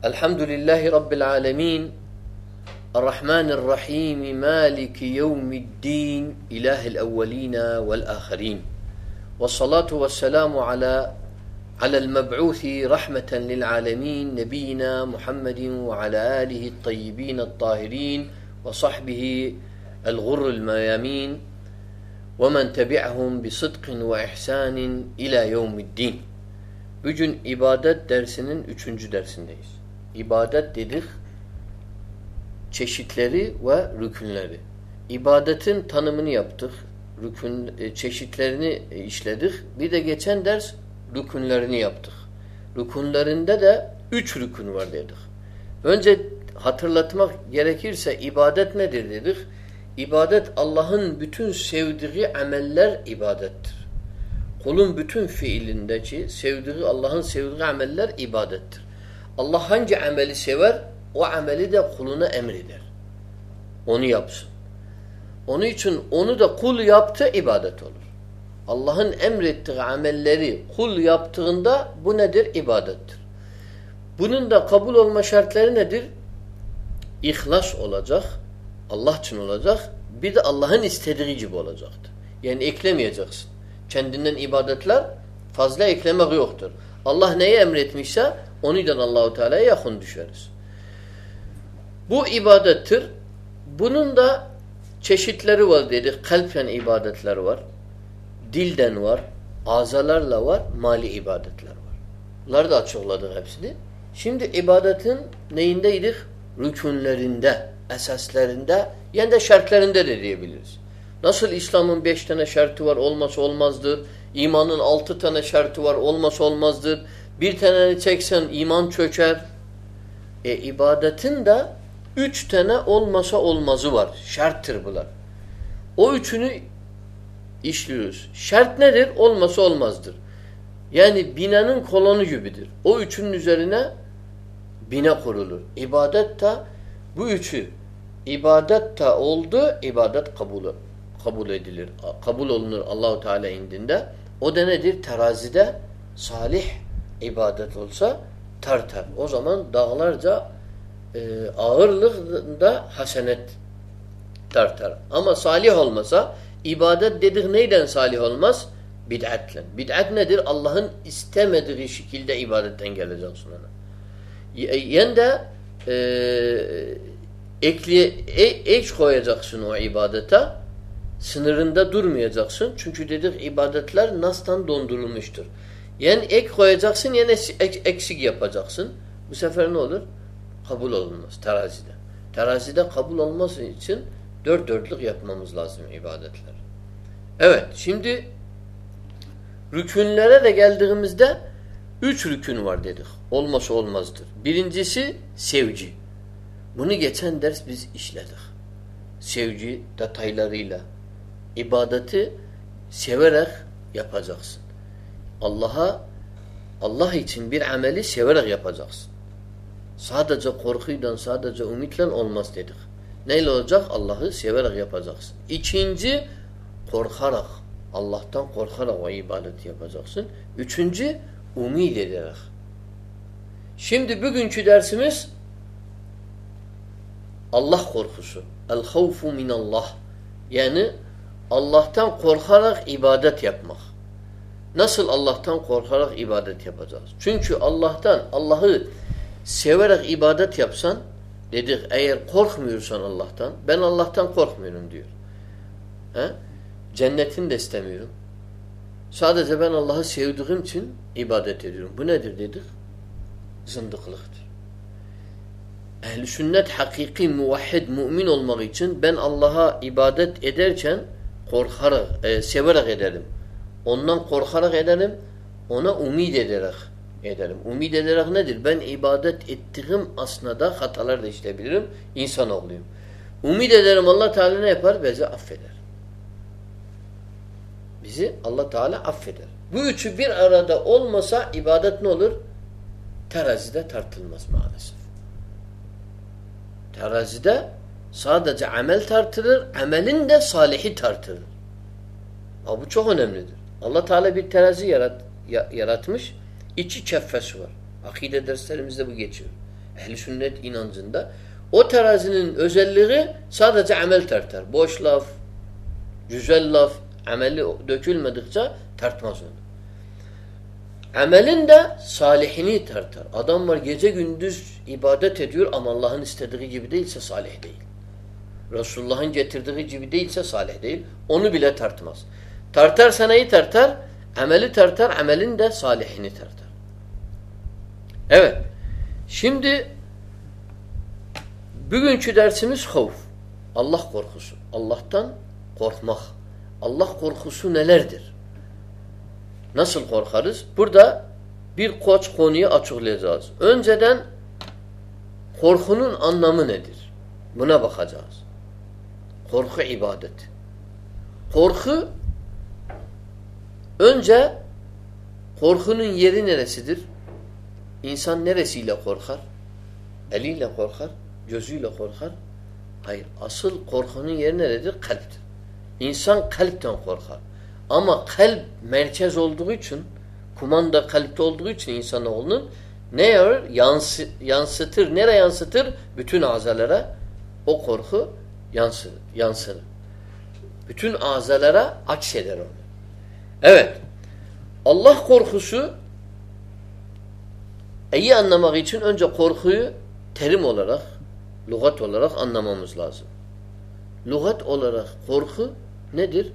الحمد لله رب العالمين. الرحمن الرحيم مالك يوم الدين إله الأولين والآخرين. والصلاة والسلام على على المبعوث رحمة للعالمين نبينا محمد وعلى آله الطيبين الطاهرين وصحبه الغر الميامين ومن تبعهم بصدق وإحسان إلى يوم الدين. Bugün ibadet dersinin üçüncü dersindeyiz. İbadet dedik çeşitleri ve rükünleri. İbadetin tanımını yaptık. Rükün e, çeşitlerini e, işledik. Bir de geçen ders rükünlerini yaptık. Rükünlerinde de üç rükün var dedik. Önce hatırlatmak gerekirse ibadet nedir dedik. İbadet Allah'ın bütün sevdiği ameller ibadettir. Kulun bütün fiilindeki sevdiği Allah'ın sevdiği ameller ibadettir. Allah hangi ameli sever o ameli de kuluna emreder. Onu yapsın. Onun için onu da kul yaptı ibadet olur. Allah'ın emrettiği amelleri kul yaptığında bu nedir? İbadettir. Bunun da kabul olma şartları nedir? İhlas olacak. Allah için olacak. Bir de Allah'ın istediği gibi olacaktır. Yani eklemeyeceksin. Kendinden ibadetler fazla eklemek yoktur. Allah neyi emretmişse onuydan Allahu Teala'ya yakın düşeriz. Bu ibadettir. Bunun da çeşitleri var dedik. Kalpten ibadetler var. Dilden var. Azalarla var. Mali ibadetler var. Bunları da açıkladık hepsini. Şimdi ibadetin neyindeydik? Rükünlerinde, esaslarında, yani de şartlarında da diyebiliriz. Nasıl İslam'ın beş tane şartı var olması olmazdır. İmanın altı tane şartı var olması olmazdır. Bir taneni çeksen iman çöker. E ibadetin de üç tane olmasa olmazı var. Şarttır bunlar. O üçünü işliyoruz. Şart nedir? Olmasa olmazdır. Yani binanın kolonu gibidir. O üçünün üzerine bina kurulur. İbadet de bu üçü ibadet de oldu, ibadet kabul kabul edilir. Kabul olunur Allahu Teala indinde. O da nedir? Terazide salih ibadet olsa tartar. O zaman dağlarca e, ağırlığında hasenet tartar. Ama salih olmasa ibadet dedik neyden salih olmaz? Bid'atle. Bid'at nedir? Allah'ın istemediği şekilde ibadetten geleceksin ona. Yen de e, ekli, e, ek koyacaksın o ibadete sınırında durmayacaksın. Çünkü dedik ibadetler nastan dondurulmuştur. Yani ek koyacaksın yani eksik yapacaksın. Bu sefer ne olur? Kabul olunmaz terazide. Terazide kabul olması için dört dörtlük yapmamız lazım ibadetler. Evet şimdi rükünlere de geldiğimizde üç rükün var dedik. Olması olmazdır. Birincisi sevgi. Bunu geçen ders biz işledik. Sevgi detaylarıyla, ibadeti severek yapacaksın. Allah'a Allah için bir ameli severek yapacaksın. Sadece korkuyla, sadece ümitle olmaz dedik. Neyle olacak? Allah'ı severek yapacaksın. İkinci, korkarak. Allah'tan korkarak o ibadeti yapacaksın. Üçüncü, umid ederek. Şimdi bugünkü dersimiz Allah korkusu. El-havfu minallah. Yani Allah'tan korkarak ibadet yapmak. Nasıl Allah'tan korkarak ibadet yapacağız? Çünkü Allah'tan, Allah'ı severek ibadet yapsan, dedik eğer korkmuyorsan Allah'tan, ben Allah'tan korkmuyorum diyor. He? Cennetini de istemiyorum. Sadece ben Allah'ı sevdiğim için ibadet ediyorum. Bu nedir dedik? Zındıklıktır. Ehl-i sünnet hakiki muvahhid mümin olmak için ben Allah'a ibadet ederken korkarak, e, severek ederim. Ondan korkarak ederim, ona umid ederek ederim. Umid ederek nedir? Ben ibadet ettiğim asnada hatalar da işleyebilirim. İnsan olayım. Umid ederim Allah Teala ne yapar? Bizi affeder. Bizi Allah Teala affeder. Bu üçü bir arada olmasa ibadet ne olur? Terazide tartılmaz maalesef. Terazide sadece amel tartılır, amelin de salihi tartılır. Ha, bu çok önemlidir. Allah Teala bir terazi yarat, yaratmış. İçi keffesi var. Akide derslerimizde bu geçiyor. Ehli sünnet inancında. O terazinin özelliği sadece amel tartar. Boş laf, güzel laf, ameli dökülmedikçe tartmaz onu. Amelin de salihini tartar. Adam var gece gündüz ibadet ediyor ama Allah'ın istediği gibi değilse salih değil. Resulullah'ın getirdiği gibi değilse salih değil. Onu bile tartmaz. Tartarsa neyi tartar? Ameli tartar, amelin de salihini tartar. Evet. Şimdi bugünkü dersimiz havf. Allah korkusu. Allah'tan korkmak. Allah korkusu nelerdir? Nasıl korkarız? Burada bir koç konuyu açıklayacağız. Önceden korkunun anlamı nedir? Buna bakacağız. Korku ibadet. Korku önce korkunun yeri neresidir? İnsan neresiyle korkar? Eliyle korkar, gözüyle korkar. Hayır, asıl korkunun yeri neredir? Kalptir. İnsan kalpten korkar. Ama kalp merkez olduğu için, kumanda kalpte olduğu için insanoğlunun ne yapar? Yansı, yansıtır. Nereye yansıtır? Bütün azalara o korku yansır, yansır. Bütün azalara akseder onu. Evet. Allah korkusu iyi anlamak için önce korkuyu terim olarak, lügat olarak anlamamız lazım. Lügat olarak korku nedir?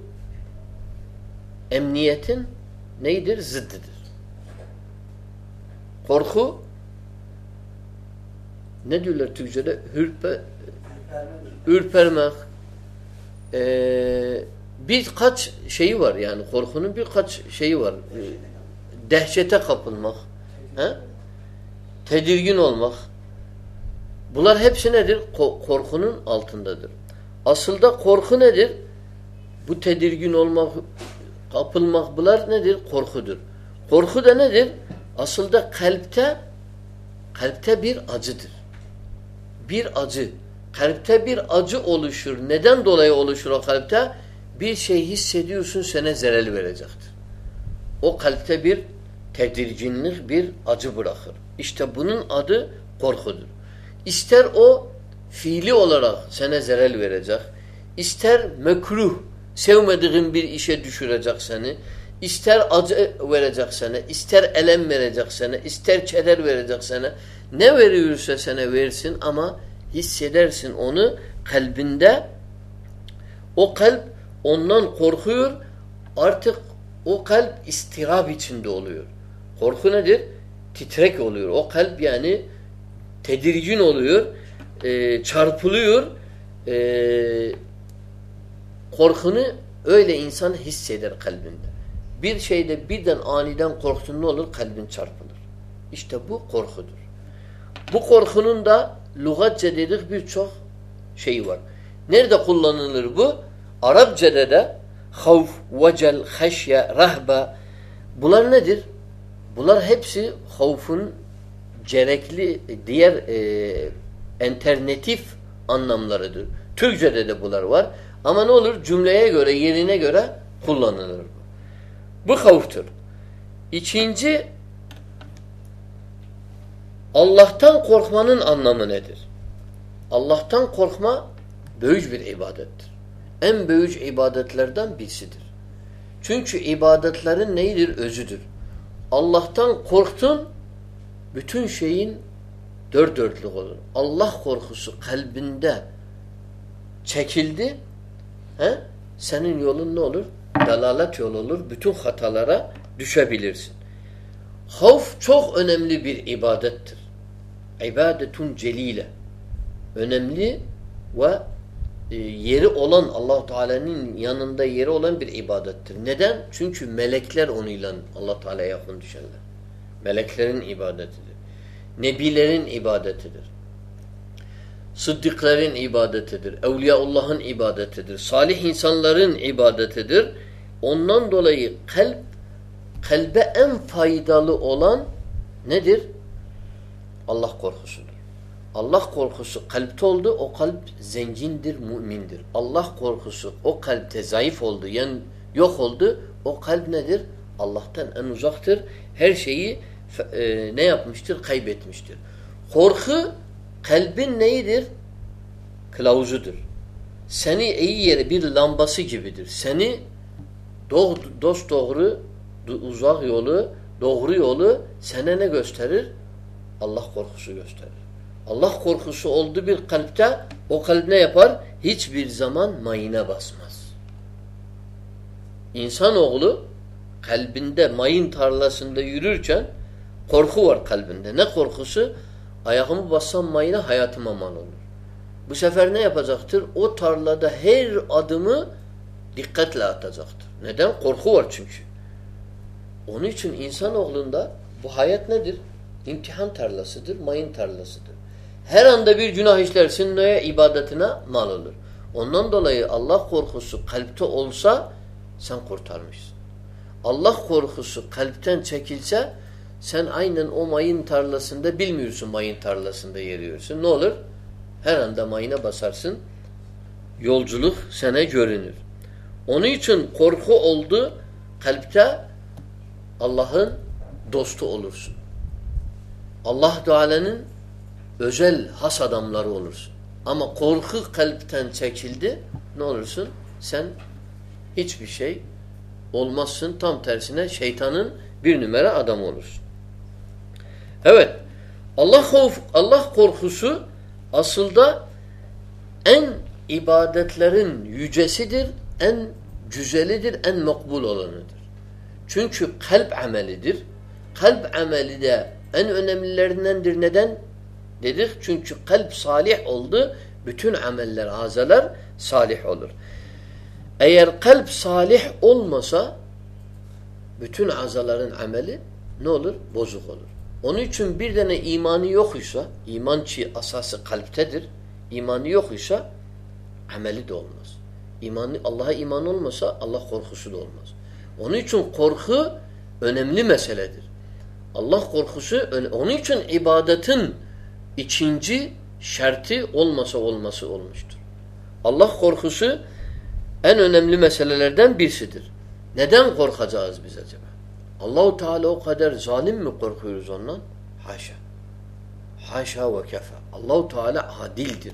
Emniyetin neydir? Zıddıdır. Korku ne diyorlar Türkçe'de? Hürpe, ürpermek. Ee, birkaç şeyi var yani korkunun birkaç şeyi var. Ee, dehşete kapılmak. He? Tedirgin olmak. Bunlar hepsi nedir? Korkunun altındadır. Asılda korku nedir? Bu tedirgin olmak, kapılmak bunlar nedir? Korkudur. Korku da nedir? Aslında kalpte kalpte bir acıdır. Bir acı. Kalpte bir acı oluşur. Neden dolayı oluşur o kalpte? Bir şey hissediyorsun sana zerel verecektir. O kalpte bir tedirginlik, bir acı bırakır. İşte bunun adı korkudur. İster o fiili olarak sana zerel verecek, ister mekruh, sevmediğin bir işe düşürecek seni, ister acı verecek sana, ister elem verecek sana, ister keder verecek sana, ne veriyorsa sana versin ama hissedersin onu kalbinde. O kalp ondan korkuyor, artık o kalp istirab içinde oluyor. Korku nedir? Titrek oluyor. O kalp yani tedirgin oluyor, e, çarpılıyor, e, korkunu öyle insan hisseder kalbinde. Bir şeyde birden aniden korktun ne olur? Kalbin çarpılır. İşte bu korkudur. Bu korkunun da lügatça dedik birçok şey var. Nerede kullanılır bu? Arapçada da havf, vecel, haşye, rahbe bunlar nedir? Bunlar hepsi havfun gerekli diğer e, alternatif anlamlarıdır. Türkçede de bunlar var. Ama ne olur? Cümleye göre, yerine göre kullanılır. Bu havftur. İkinci Allah'tan korkmanın anlamı nedir? Allah'tan korkma büyük bir ibadettir. En büyük ibadetlerden birisidir. Çünkü ibadetlerin neyidir? Özüdür. Allah'tan korktun bütün şeyin dört dörtlük olur. Allah korkusu kalbinde çekildi he? senin yolun ne olur? Dalalet yol olur. Bütün hatalara düşebilirsin. Havf çok önemli bir ibadettir. İbadetun celile. Önemli ve e, yeri olan allah Teala'nın yanında yeri olan bir ibadettir. Neden? Çünkü melekler onunla allah Teala'ya yakın düşerler. Meleklerin ibadetidir. Nebilerin ibadetidir. Sıddıkların ibadetidir. Evliyaullah'ın ibadetidir. Salih insanların ibadetidir. Ondan dolayı kalp kalbe en faydalı olan nedir? Allah korkusudur. Allah korkusu kalpte oldu, o kalp zengindir, mümindir. Allah korkusu o kalpte zayıf oldu, yani yok oldu, o kalp nedir? Allah'tan en uzaktır. Her şeyi e, ne yapmıştır? Kaybetmiştir. Korku kalbin neyidir? Kılavuzudur. Seni iyi yere bir lambası gibidir. Seni dost doğru uzak yolu, doğru yolu sana ne gösterir? Allah korkusu gösterir. Allah korkusu oldu bir kalpte o kalp ne yapar? Hiçbir zaman mayına basmaz. İnsanoğlu kalbinde mayın tarlasında yürürken korku var kalbinde. Ne korkusu? Ayağımı bassam mayına hayatıma mal olur. Bu sefer ne yapacaktır? O tarlada her adımı dikkatle atacaktır. Neden? Korku var çünkü. Onun için insanoğlunda bu hayat nedir? İmtihan tarlasıdır, mayın tarlasıdır. Her anda bir günah işlersin neye? ibadetine mal olur. Ondan dolayı Allah korkusu kalpte olsa sen kurtarmışsın. Allah korkusu kalpten çekilse sen aynen o mayın tarlasında bilmiyorsun mayın tarlasında yeriyorsun. Ne olur? Her anda mayına basarsın. Yolculuk sana görünür. Onun için korku oldu kalpte Allah'ın dostu olursun. Allah Teala'nın özel has adamları olursun. Ama korku kalpten çekildi ne olursun? Sen hiçbir şey olmazsın. Tam tersine şeytanın bir numara adamı olursun. Evet. Allah korf Allah korkusu aslında en ibadetlerin yücesidir, en güzelidir, en makbul olanıdır. Çünkü kalp amelidir. Kalp ameli de en önemlilerindendir. Neden? Dedik çünkü kalp salih oldu. Bütün ameller, azalar salih olur. Eğer kalp salih olmasa bütün azaların ameli ne olur? Bozuk olur. Onun için bir tane imanı yok ise, iman ki asası kalptedir, imanı yok ise ameli de olmaz. İmanı, Allah'a iman olmasa Allah korkusu da olmaz. Onun için korku önemli meseledir. Allah korkusu, onun için ibadetin ikinci şerti olmasa olması olmuştur. Allah korkusu en önemli meselelerden birisidir. Neden korkacağız biz acaba? Allahu Teala o kadar zalim mi korkuyoruz ondan? Haşa. Haşa ve kefe. Allahu Teala adildir.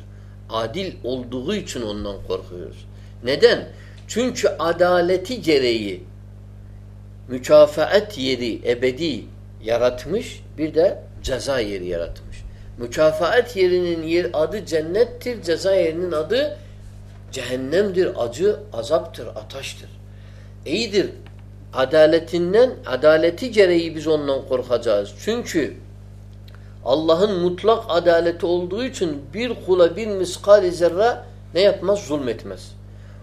Adil olduğu için ondan korkuyoruz. Neden? Çünkü adaleti gereği mükafaat yeri ebedi yaratmış, bir de ceza yeri yaratmış. Mükafaat yerinin yer adı cennettir, ceza yerinin adı cehennemdir, acı, azaptır, ataştır. İyidir. Adaletinden, adaleti gereği biz ondan korkacağız. Çünkü Allah'ın mutlak adaleti olduğu için bir kula bir miskal zerre ne yapmaz? Zulmetmez.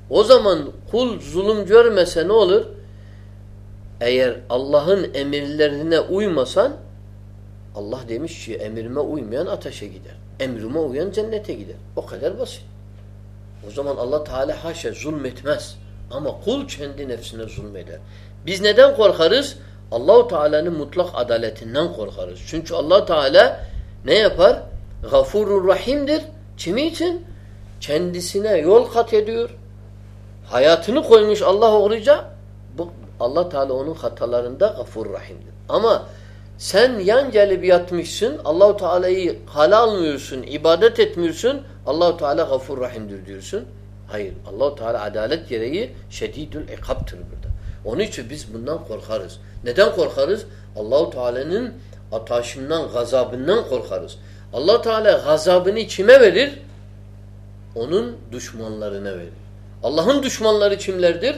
O zaman kul zulüm görmese ne olur? Eğer Allah'ın emirlerine uymasan Allah demiş ki emirime uymayan ateşe gider. Emrime uyan cennete gider. O kadar basit. O zaman Allah Teala haşa zulmetmez. Ama kul kendi nefsine zulmeder. Biz neden korkarız? Allahu Teala'nın mutlak adaletinden korkarız. Çünkü Allah Teala ne yapar? Gafurur Rahim'dir. Kimi için? Kendisine yol kat ediyor. Hayatını koymuş Allah oruca. Bu Allah Teala onun hatalarında Gafur Rahim'dir. Ama sen yan gelip yatmışsın, Allahu Teala'yı hale almıyorsun, ibadet etmiyorsun, Allahu Teala Gafur Rahim'dir diyorsun. Hayır, Allahu Teala adalet gereği şedidül ikaptır burada. Onun için biz bundan korkarız. Neden korkarız? Allahu Teala'nın ataşından, gazabından korkarız. Allah Teala gazabını kime verir? Onun düşmanlarına verir. Allah'ın düşmanları kimlerdir?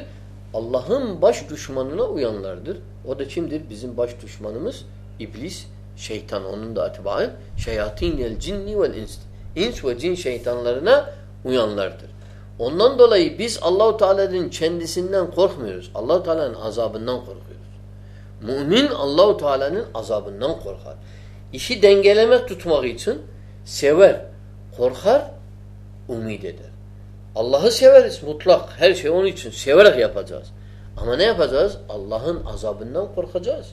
Allah'ın baş düşmanına uyanlardır. O da kimdir? Bizim baş düşmanımız İblis, şeytan. Onun da atibaen şeyatinel cinni vel ins. İns ve cin şeytanlarına uyanlardır. Ondan dolayı biz Allahu Teala'nın kendisinden korkmuyoruz. Allahu Teala'nın azabından korkuyoruz. Mümin Allahu Teala'nın azabından korkar. İşi dengelemek tutmak için sever, korkar, umid eder. Allah'ı severiz mutlak. Her şey onun için severek yapacağız. Ama ne yapacağız? Allah'ın azabından korkacağız.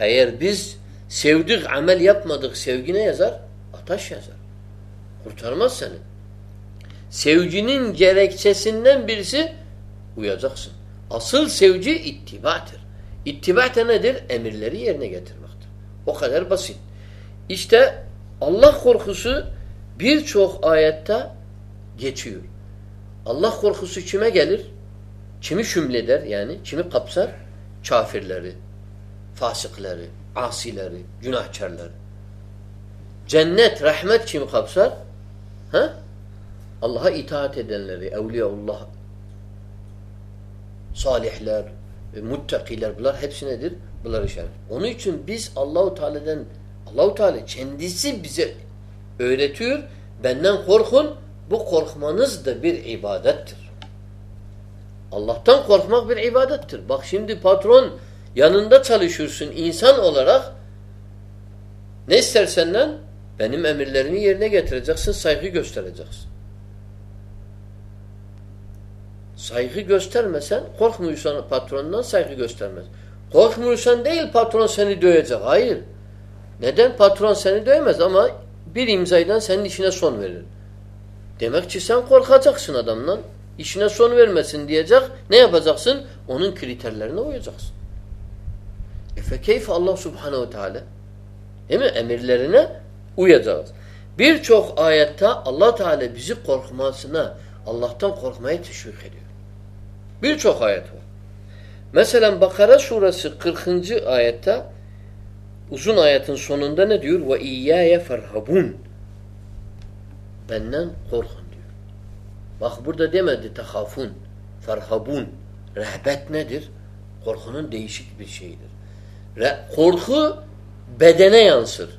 Eğer biz sevdik, amel yapmadık, sevgi ne yazar? Ataş yazar. Kurtarmaz seni. Sevginin gerekçesinden birisi uyacaksın. Asıl sevgi ittibadır. İttiba nedir? Emirleri yerine getirmektir. O kadar basit. İşte Allah korkusu birçok ayette geçiyor. Allah korkusu kime gelir? Kimi şümleder yani? Kimi kapsar? Kafirleri, fasıkları, asileri, günahkarları. Cennet, rahmet kimi kapsar? Ha? Allah'a itaat edenleri, evliyaullah, salihler, muttakiler bunlar hepsi nedir? Bunlar işaret. Onun için biz Allahu Teala'dan Allahu Teala kendisi bize öğretiyor. Benden korkun. Bu korkmanız da bir ibadettir. Allah'tan korkmak bir ibadettir. Bak şimdi patron yanında çalışıyorsun insan olarak ne ister senden? Benim emirlerini yerine getireceksin, saygı göstereceksin. Saygı göstermesen, korkmuyorsan patrondan saygı göstermez. Korkmuyorsan değil patron seni dövecek. Hayır. Neden? Patron seni dövmez ama bir imzaydan senin işine son verir. Demek ki sen korkacaksın adamdan. İşine son vermesin diyecek. Ne yapacaksın? Onun kriterlerine uyacaksın. E fekeyfe Allah subhanehu teala değil mi? Emirlerine uyacağız. Birçok ayette Allah Teala bizi korkmasına, Allah'tan korkmaya teşvik ediyor. Birçok ayet var. Mesela Bakara suresi 40. ayette uzun ayetin sonunda ne diyor? Ve iyyâye ferhabun. Benden korkun diyor. Bak burada demedi tehafun, ferhabun. Rehbet nedir? Korkunun değişik bir şeyidir. Korku bedene yansır.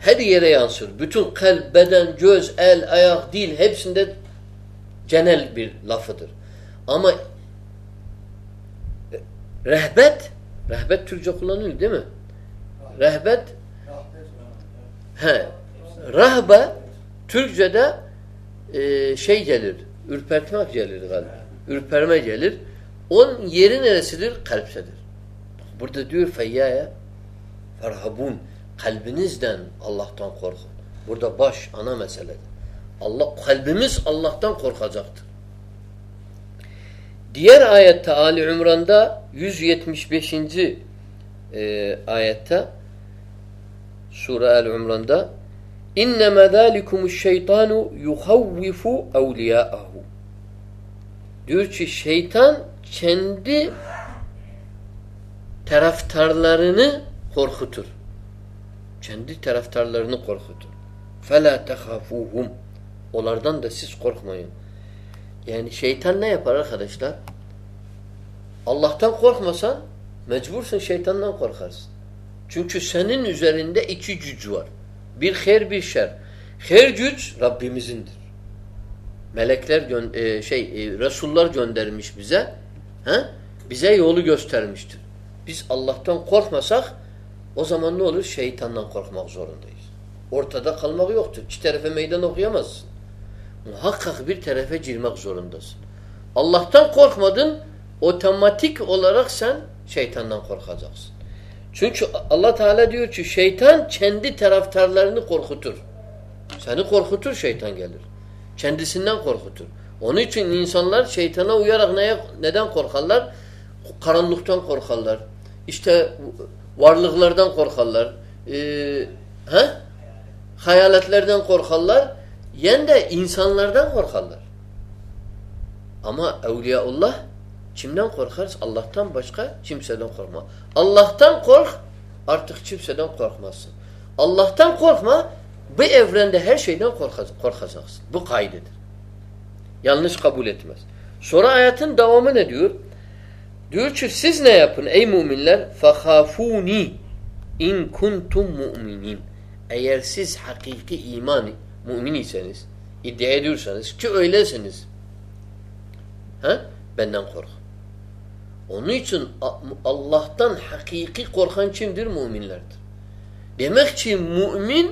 Her yere yansır. Bütün kalp, beden, göz, el, ayak, dil hepsinde genel bir lafıdır. Ama rehbet, rehbet Türkçe kullanılıyor değil mi? Rehbet he, rahbe Türkçe'de e, şey gelir, ürpertmek gelir galiba. Ürperme gelir. Onun yeri neresidir? Kalpsedir. Burada diyor feyyaya ferhabun kalbinizden Allah'tan korkun. Burada baş ana meseledir. Allah kalbimiz Allah'tan korkacaktır. Diğer ayette Ali İmran'da 175. E, ayette Sure El İmran'da İnnemâ zâlikumuş şeytanu yuhavvifu evliyâahu Diyor ki şeytan kendi taraftarlarını korkutur. Kendi taraftarlarını korkutur. فَلَا تَخَافُوهُمْ Onlardan da siz korkmayın. Yani şeytan ne yapar arkadaşlar? Allah'tan korkmasan mecbursun şeytandan korkarsın. Çünkü senin üzerinde iki güç var. Bir her bir şer. Her güç Rabbimizindir. Melekler e, şey e, Resullar göndermiş bize. He? Bize yolu göstermiştir. Biz Allah'tan korkmasak o zaman ne olur? Şeytandan korkmak zorundayız. Ortada kalmak yoktur. İki tarafa meydan okuyamazsın. Muhakkak bir tarafa girmek zorundasın. Allah'tan korkmadın, otomatik olarak sen şeytandan korkacaksın. Çünkü Allah Teala diyor ki şeytan kendi taraftarlarını korkutur. Seni korkutur şeytan gelir. Kendisinden korkutur. Onun için insanlar şeytana uyarak neye, neden korkarlar? Karanlıktan korkarlar. İşte varlıklardan korkarlar. Ee, he? Hayaletlerden korkarlar. Yen de insanlardan korkarlar. Ama Evliyaullah kimden korkarız? Allah'tan başka kimseden korkma. Allah'tan kork artık kimseden korkmazsın. Allah'tan korkma bu evrende her şeyden korkacaksın. Bu kaydedir. Yanlış kabul etmez. Sonra ayetin devamı ne diyor? Diyor ki siz ne yapın ey müminler? فَخَافُونِ in kuntum mu'minin. Eğer siz hakiki iman mümin iseniz, iddia ediyorsanız ki öylesiniz. Ha? Benden kork. Onun için Allah'tan hakiki korkan kimdir? Müminlerdir. Demek ki mümin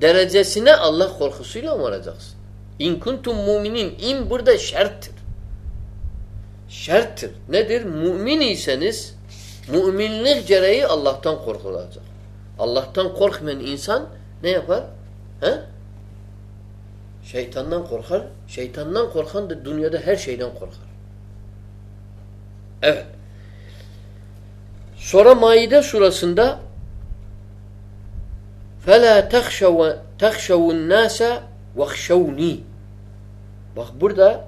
derecesine Allah korkusuyla varacaksın. İn kuntum muminin. İn burada şerttir. Şerttir. Nedir? Mümin iseniz müminlik gereği Allah'tan korkulacak. Allah'tan korkmayan insan ne yapar? He? Şeytandan korkar. Şeytandan korkan da dünyada her şeyden korkar. Evet. Sonra Maide surasında فَلَا تَخْشَوُ النَّاسَ وَخْشَوْنِي Bak burada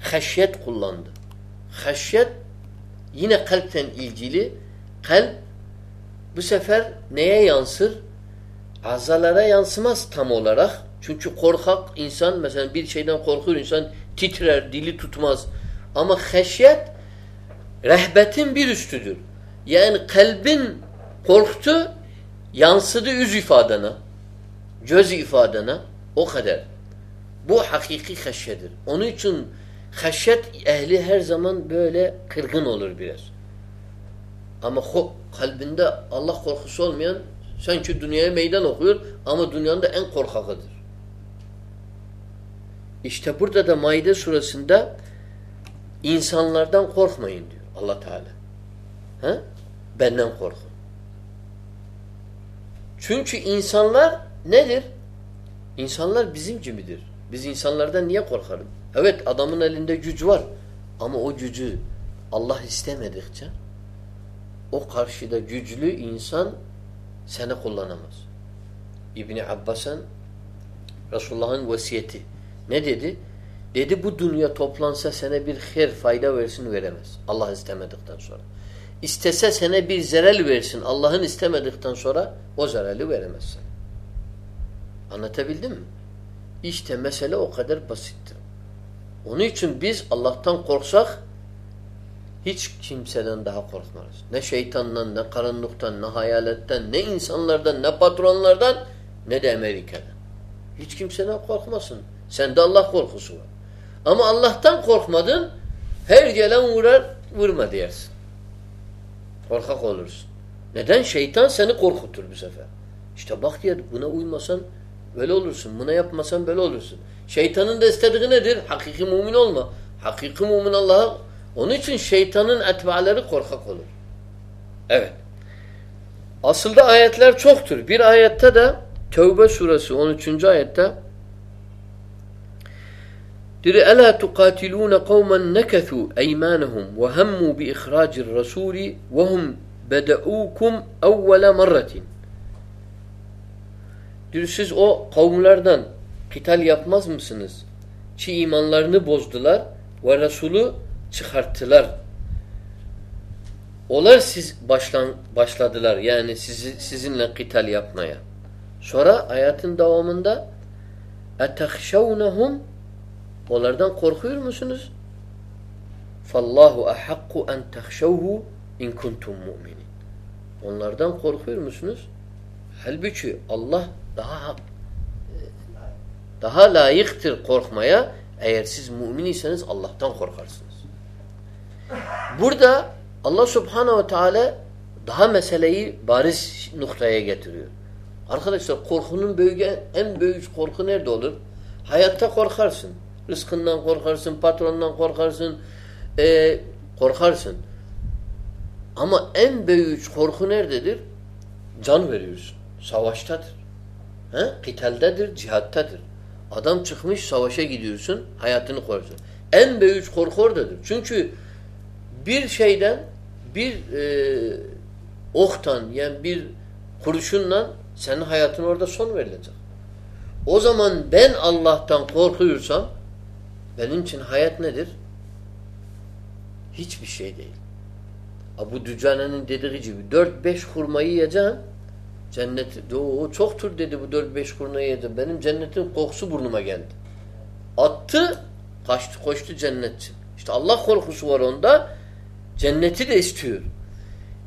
haşyet kullandı. Haşyet yine kalpten ilgili. Kalp bu sefer neye yansır? Azalara yansımaz tam olarak. Çünkü korkak insan mesela bir şeyden korkur insan titrer, dili tutmaz. Ama haşyet rehbetin bir üstüdür. Yani kalbin korktu yansıdı yüz ifadene, göz ifadene o kadar. Bu hakiki haşyedir. Onun için haşyet ehli her zaman böyle kırgın olur biraz. Ama kalbinde Allah korkusu olmayan sanki dünyaya meydan okuyor ama dünyanın da en korkakıdır. İşte burada da Maide surasında insanlardan korkmayın diyor Allah Teala. Ha? Benden korkun. Çünkü insanlar nedir? İnsanlar bizim gibidir. Biz insanlardan niye korkarız? Evet adamın elinde güç var. Ama o gücü Allah istemedikçe o karşıda güçlü insan seni kullanamaz. İbni Abbas'ın Resulullah'ın vasiyeti ne dedi? Dedi bu dünya toplansa sana bir her fayda versin veremez. Allah istemedikten sonra. İstese sana bir zerel versin. Allah'ın istemedikten sonra o zereli veremezsin. Anlatabildim mi? İşte mesele o kadar basittir. Onun için biz Allah'tan korksak hiç kimseden daha korkmarız. Ne şeytandan, ne karanlıktan, ne hayaletten, ne insanlardan, ne patronlardan, ne de Amerika'dan. Hiç kimseden korkmasın. Sende Allah korkusu var. Ama Allah'tan korkmadın, her gelen vurar, vurma dersin. Korkak olursun. Neden? Şeytan seni korkutur bu sefer. İşte bak diye buna uymasan böyle olursun. Buna yapmasan böyle olursun. Şeytanın da istediği nedir? Hakiki mümin olma. Hakiki mümin Allah'a onun için şeytanın etbaları korkak olur. Evet. Aslında ayetler çoktur. Bir ayette de Tevbe suresi 13. ayette Diyor ela tuqatilun kavmen nekathu eymanahum ve hammu bi ihracir rasuli ve hum bedaukum evvela marratin. Diyor siz o kavimlerden kital yapmaz mısınız? Ki imanlarını bozdular ve Resulü çıkarttılar. Onlar siz başlan, başladılar yani sizi, sizinle kital yapmaya. Sonra hayatın devamında اَتَخْشَوْنَهُمْ Onlardan korkuyor musunuz? فَاللّٰهُ اَحَقُّ اَنْ تَخْشَوْهُ اِنْ كُنْتُمْ مُؤْمِنِينَ Onlardan korkuyor musunuz? Halbuki Allah daha daha layıktır korkmaya eğer siz mümin iseniz Allah'tan korkarsınız. Burada Allah subhanehu ve teala daha meseleyi bariz noktaya getiriyor. Arkadaşlar korkunun büyük, en büyük korku nerede olur? Hayatta korkarsın. Rızkından korkarsın, patrondan korkarsın, e, korkarsın. Ama en büyük korku nerededir? Can veriyorsun. Savaştadır. He? Kitaldedir, cihattadır. Adam çıkmış savaşa gidiyorsun, hayatını koruyorsun. En büyük korku oradadır. Çünkü bir şeyden, bir e, oktan yani bir kurşunla senin hayatın orada son verilecek. O zaman ben Allah'tan korkuyorsam benim için hayat nedir? Hiçbir şey değil. Abu Dücane'nin dediği gibi dört beş hurmayı yiyeceğim cennet o çoktur dedi bu dört beş hurmayı yiyeceğim. Benim cennetin kokusu burnuma geldi. Attı kaçtı koştu cennet İşte Allah korkusu var onda. Cenneti de istiyor.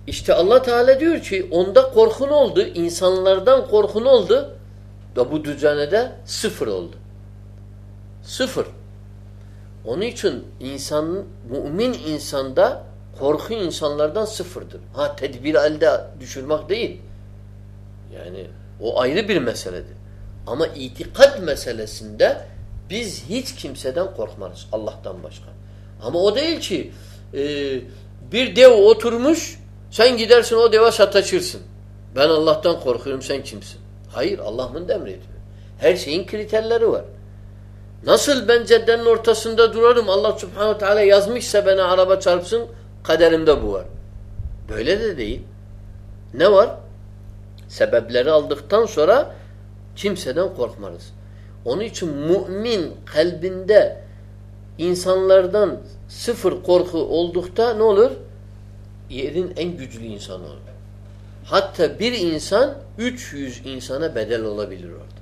İşte Allah Teala diyor ki onda korkun oldu. insanlardan korkun oldu. Da bu düzenede sıfır oldu. Sıfır. Onun için insan, mümin insanda korku insanlardan sıfırdır. Ha tedbir elde düşürmek değil. Yani o ayrı bir meseledir. Ama itikat meselesinde biz hiç kimseden korkmarız Allah'tan başka. Ama o değil ki e, bir dev oturmuş sen gidersin o deve sataşırsın. Ben Allah'tan korkuyorum sen kimsin? Hayır Allah bunu emrediyor. Her şeyin kriterleri var. Nasıl ben caddenin ortasında durarım Allah subhanahu teala yazmışsa bana araba çarpsın kaderimde bu var. Böyle de değil. Ne var? Sebepleri aldıktan sonra kimseden korkmarız. Onun için mümin kalbinde insanlardan sıfır korku oldukta ne olur? Yerin en güçlü insanı olur. Hatta bir insan 300 insana bedel olabilir orada.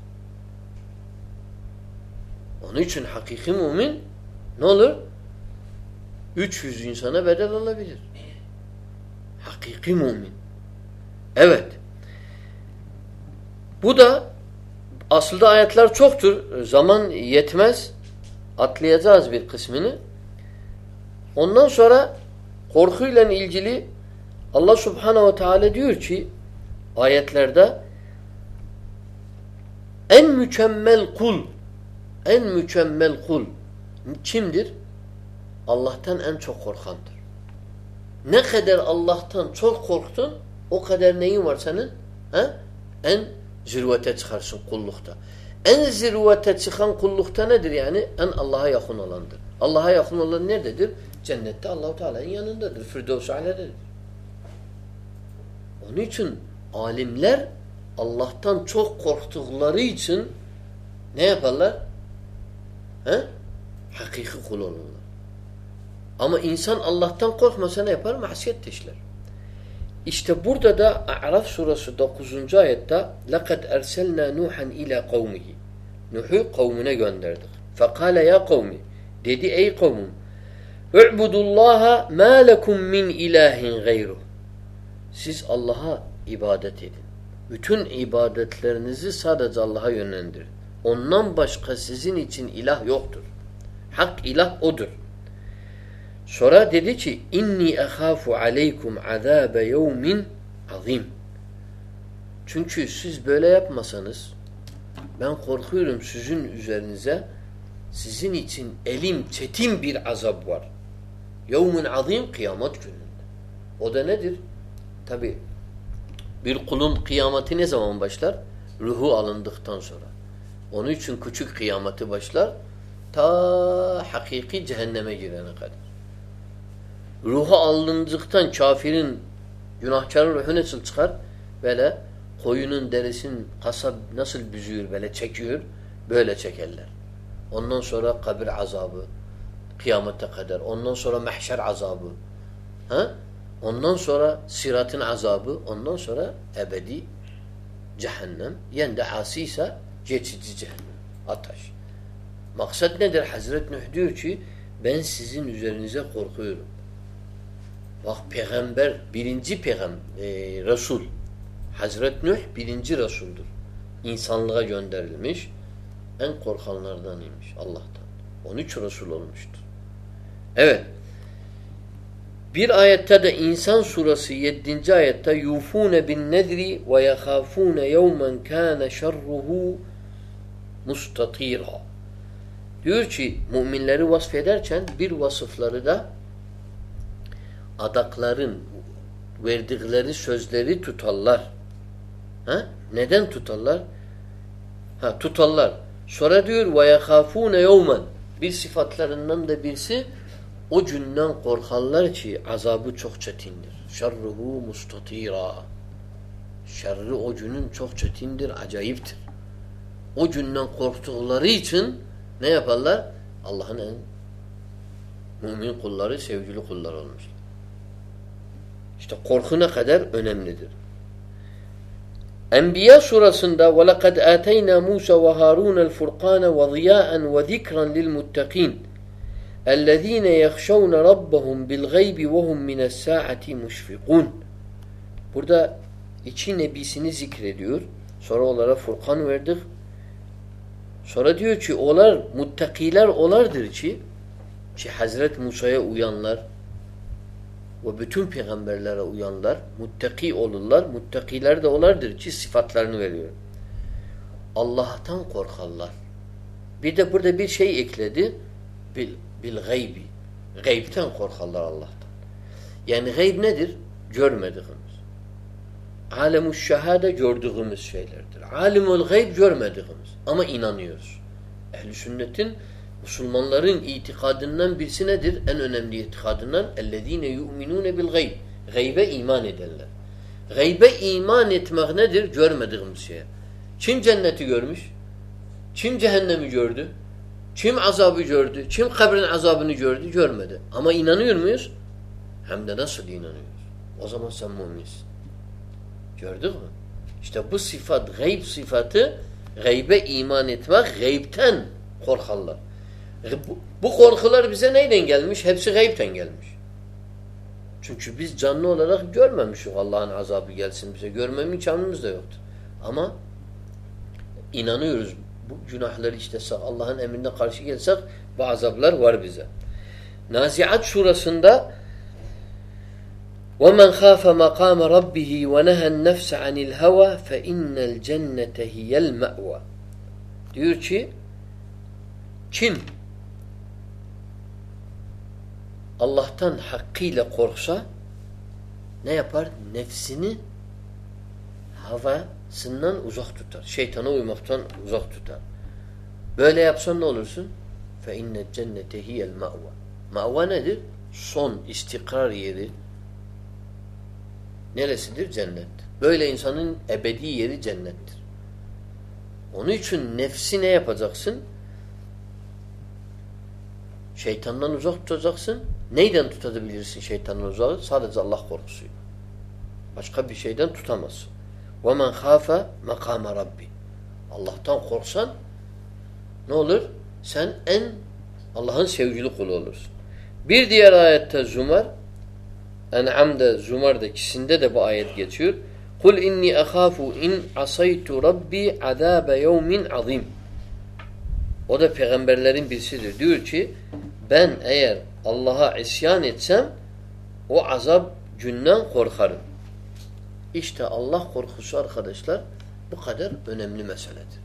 Onun için hakiki mümin ne olur? 300 insana bedel olabilir. Hakiki mümin. Evet. Bu da aslında ayetler çoktur. Zaman yetmez. Atlayacağız bir kısmını. Ondan sonra korkuyla ilgili Allah Subhanahu ve Teala diyor ki ayetlerde en mükemmel kul en mükemmel kul kimdir? Allah'tan en çok korkandır. Ne kadar Allah'tan çok korktun o kadar neyin var senin? He? En zirvete çıkarsın kullukta. En zirvete çıkan kullukta nedir yani? En Allah'a yakın olandır. Allah'a yakın olan nerededir? Cennette Allahu Teala'nın yanındadır. Firdevs-i Ale'dedir. Onun için alimler Allah'tan çok korktukları için ne yaparlar? He? Hakiki kul olurlar. Ama insan Allah'tan korkmasa ne yapar? Masiyet işler. İşte burada da A'raf suresi 9. ayette لَقَدْ اَرْسَلْنَا نُوحًا اِلَى قَوْمِهِ Nuh'u kavmine gönderdik. فَقَالَ ya kavmi Dedi ey kavmim اُعْبُدُ اللّٰهَ مَا لَكُمْ مِنْ اِلَٰهٍ غَيْرُهُ Siz Allah'a ibadet edin. Bütün ibadetlerinizi sadece Allah'a yönlendirin. Ondan başka sizin için ilah yoktur. Hak ilah odur. Sonra dedi ki inni ehafu aleykum azabe yevmin azim. Çünkü siz böyle yapmasanız ben korkuyorum sizin üzerinize sizin için elim çetin bir azap var. Yevmin azim kıyamet gününde. O da nedir? Tabi bir kulun kıyameti ne zaman başlar? Ruhu alındıktan sonra. Onun için küçük kıyameti başlar ta hakiki cehenneme girene kadar. Ruhu alındıktan kafirin günahkarın ruhu nasıl çıkar? Böyle koyunun derisin kasap nasıl büzüyor böyle çekiyor böyle çekerler. Ondan sonra kabir azabı kıyamete kadar. Ondan sonra mahşer azabı. Ha? Ondan sonra siratın azabı. Ondan sonra ebedi cehennem. Yani de asiyse geçici cehennem. Ateş. Maksat nedir? Hazret Nuh diyor ki ben sizin üzerinize korkuyorum. Bak peygamber birinci peygamber e, Resul. Hazret Nuh birinci Resul'dur. İnsanlığa gönderilmiş. En korkanlardan imiş Allah'tan. 13 Resul olmuştur. Evet. Bir ayette de İnsan suresi 7. ayette yufune bin nedri ve yahafune yevmen kana şerruhu mustatira. Diyor ki müminleri vasfederken bir vasıfları da adakların verdikleri sözleri tutarlar. Ha? Neden tutarlar? Ha tutarlar. Sonra diyor ve yekafune yevmen. Bir sıfatlarından da birisi o günden korkarlar ki azabı çok çetindir. Şerruhu mustatira. Şerri o günün çok çetindir, acayiptir. O günden korktukları için ne yaparlar? Allah'ın en mümin kulları, sevgili kullar olmuşlar. İşte korku ne kadar önemlidir. Enbiya surasında وَلَقَدْ آتَيْنَا مُوسَى وَهَارُونَ الْفُرْقَانَ وَضِيَاءً وَذِكْرًا لِلْمُتَّقِينَ اَلَّذ۪ينَ يَخْشَوْنَ رَبَّهُمْ بِالْغَيْبِ وَهُمْ مِنَ السَّاعَةِ مُشْفِقُونَ Burada iki nebisini zikrediyor. Sonra onlara Furkan verdik. Sonra diyor ki olar muttakiler olardır ki ki Hazret Musa'ya uyanlar ve bütün peygamberlere uyanlar muttaki olurlar. Muttakiler de olardır ki sıfatlarını veriyor. Allah'tan korkarlar. Bir de burada bir şey ekledi. Bil, bil gaybi. Gaybten korkarlar Allah'tan. Yani gayb nedir? Görmediğimiz. Alemuş şehade gördüğümüz şeylerdir. Alimul gayb görmediğimiz. Ama inanıyoruz. Ehl-i sünnetin Müslümanların itikadından birisi nedir? En önemli itikadından اَلَّذ۪ينَ يُؤْمِنُونَ بِالْغَيْبِ Gaybe iman edenler. Gaybe iman etmek nedir? Görmediğimiz şeye. Kim cenneti görmüş? Kim cehennemi gördü? Kim azabı gördü? Kim kabrin azabını gördü? Görmedi. Ama inanıyor muyuz? Hem de nasıl inanıyoruz? O zaman sen müminsin. Gördük mü? İşte bu sıfat, gayb sıfatı gaybe iman etmek, gaybten korkarlar. Bu, bu korkular bize neyden gelmiş? Hepsi gaybten gelmiş. Çünkü biz canlı olarak görmemişiz Allah'ın azabı gelsin bize. Görmem imkanımız da yoktur. Ama inanıyoruz. Bu günahları işte Allah'ın emrine karşı gelsek bu azaplar var bize. Naziat surasında وَمَنْ خَافَ مَقَامَ رَبِّهِ وَنَهَى النَّفْسَ عَنِ الْهَوَى فَاِنَّ الْجَنَّةَ هِيَ الْمَأْوَى Diyor ki kim Allah'tan hakkıyla korksa ne yapar? Nefsini havasından uzak tutar. Şeytana uymaktan uzak tutar. Böyle yapsan ne olursun? فَاِنَّ الْجَنَّةَ هِيَ الْمَأْوَى Ma'va nedir? Son istikrar yeri, Neresidir? Cennet. Böyle insanın ebedi yeri cennettir. Onun için nefsi ne yapacaksın? Şeytandan uzak tutacaksın. Neyden tutabilirsin şeytandan uzak? Sadece Allah korkusuyla. Başka bir şeyden tutamazsın. وَمَنْ خَافَ مَقَامَ رَبِّ Allah'tan korksan ne olur? Sen en Allah'ın sevgili kulu olursun. Bir diğer ayette Zumar En'am'da, Zumar'da ikisinde de bu ayet geçiyor. Kul inni ahafu in asaytu rabbi azabe yevmin azim. O da peygamberlerin birisidir. Diyor ki ben eğer Allah'a isyan etsem o azap günden korkarım. İşte Allah korkusu arkadaşlar bu kadar önemli meseledir.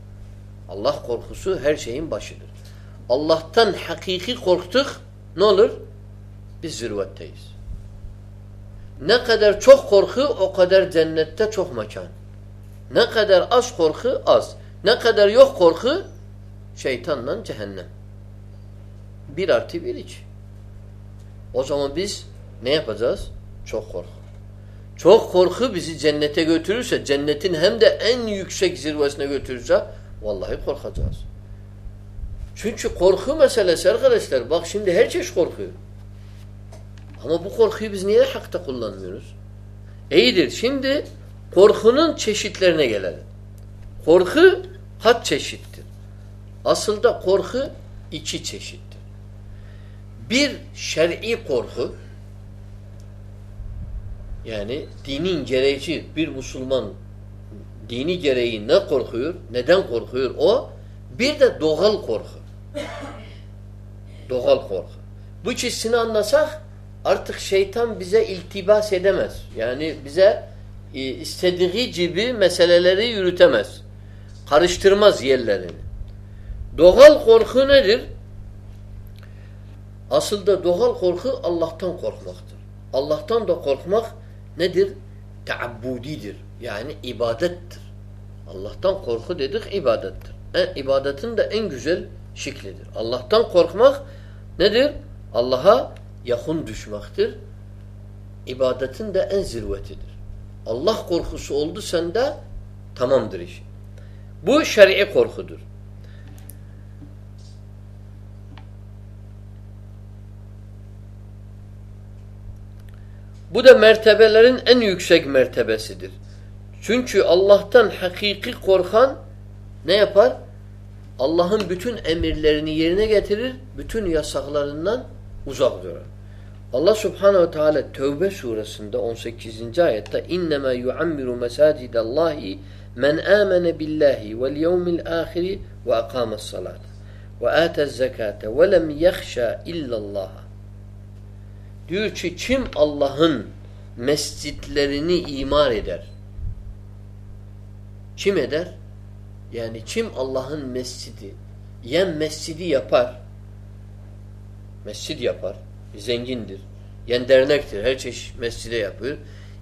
Allah korkusu her şeyin başıdır. Allah'tan hakiki korktuk ne olur? Biz zirvetteyiz. Ne kadar çok korku o kadar cennette çok mekan. Ne kadar az korku az. Ne kadar yok korku şeytanla cehennem. Bir artı bir iç. O zaman biz ne yapacağız? Çok korku. Çok korku bizi cennete götürürse, cennetin hem de en yüksek zirvesine götürürse vallahi korkacağız. Çünkü korku meselesi arkadaşlar. Bak şimdi her çeşit korkuyor. Ama bu korkuyu biz niye hakta kullanmıyoruz? İyidir. Şimdi korkunun çeşitlerine gelelim. Korku kaç çeşittir? Aslında korku iki çeşittir. Bir şer'i korku yani dinin gereği bir Müslüman dini gereği ne korkuyor? Neden korkuyor? O bir de doğal korku. doğal korku. Bu ikisini anlasak artık şeytan bize iltibas edemez. Yani bize e, istediği gibi meseleleri yürütemez. Karıştırmaz yerlerini. Doğal korku nedir? Aslında doğal korku Allah'tan korkmaktır. Allah'tan da korkmak nedir? Teabbudidir. Yani ibadettir. Allah'tan korku dedik ibadettir. E, ibadetin de en güzel şeklidir. Allah'tan korkmak nedir? Allah'a yakın düşmektir. İbadetin de en zirvetidir. Allah korkusu oldu sende tamamdır iş. Bu şer'i korkudur. Bu da mertebelerin en yüksek mertebesidir. Çünkü Allah'tan hakiki korkan ne yapar? Allah'ın bütün emirlerini yerine getirir, bütün yasaklarından uzak durar. Allah Subhanahu Teala Tevbe suresinde 18. ayette innema yuammiru mesacidallahi men amene billahi vel yevmil ahiri ve akames salat ve atez zekate ve lem yahşa illallah. Diyor ki kim Allah'ın mescitlerini imar eder? Kim eder? Yani kim Allah'ın mescidi, yen mescidi yapar, Mescid yapar. Zengindir. Yen dernektir. Her çeşit mescide yapıyor.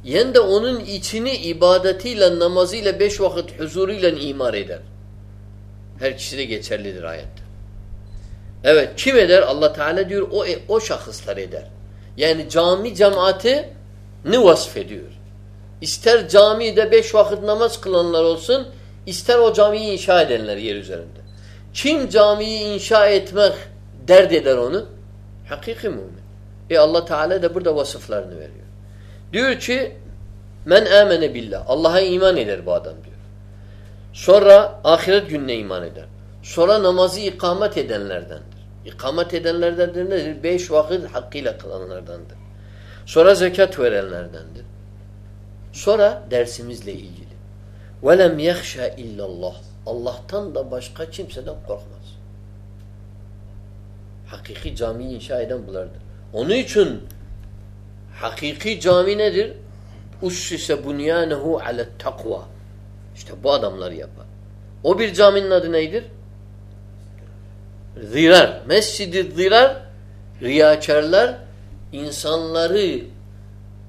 Yen de onun içini ibadetiyle, namazıyla, beş vakit huzuruyla imar eder. Her kişi de geçerlidir ayette. Evet kim eder? Allah Teala diyor o, o şahıslar eder. Yani cami cemaati ne vasf ediyor? İster camide beş vakit namaz kılanlar olsun, ister o camiyi inşa edenler yer üzerinde. Kim camiyi inşa etmek dert eder onu? Hakiki mümin. E Allah Teala da burada vasıflarını veriyor. Diyor ki men amene billah. Allah'a iman eder bu adam diyor. Sonra ahiret gününe iman eder. Sonra namazı ikamet edenlerdendir. İkamet edenlerdendir nedir? Beş vakit hakkıyla kılanlardandır. Sonra zekat verenlerdendir. Sonra dersimizle ilgili. وَلَمْ يَخْشَى illallah. Allah'tan da başka kimseden korkmaz. Hakiki camiyi inşa eden bulardır. Onun için hakiki cami nedir? Ussise bunyanehu ale takva. İşte bu adamlar yapar. O bir caminin adı neydir? Zirar. Mescid-i zirar riyakarlar insanları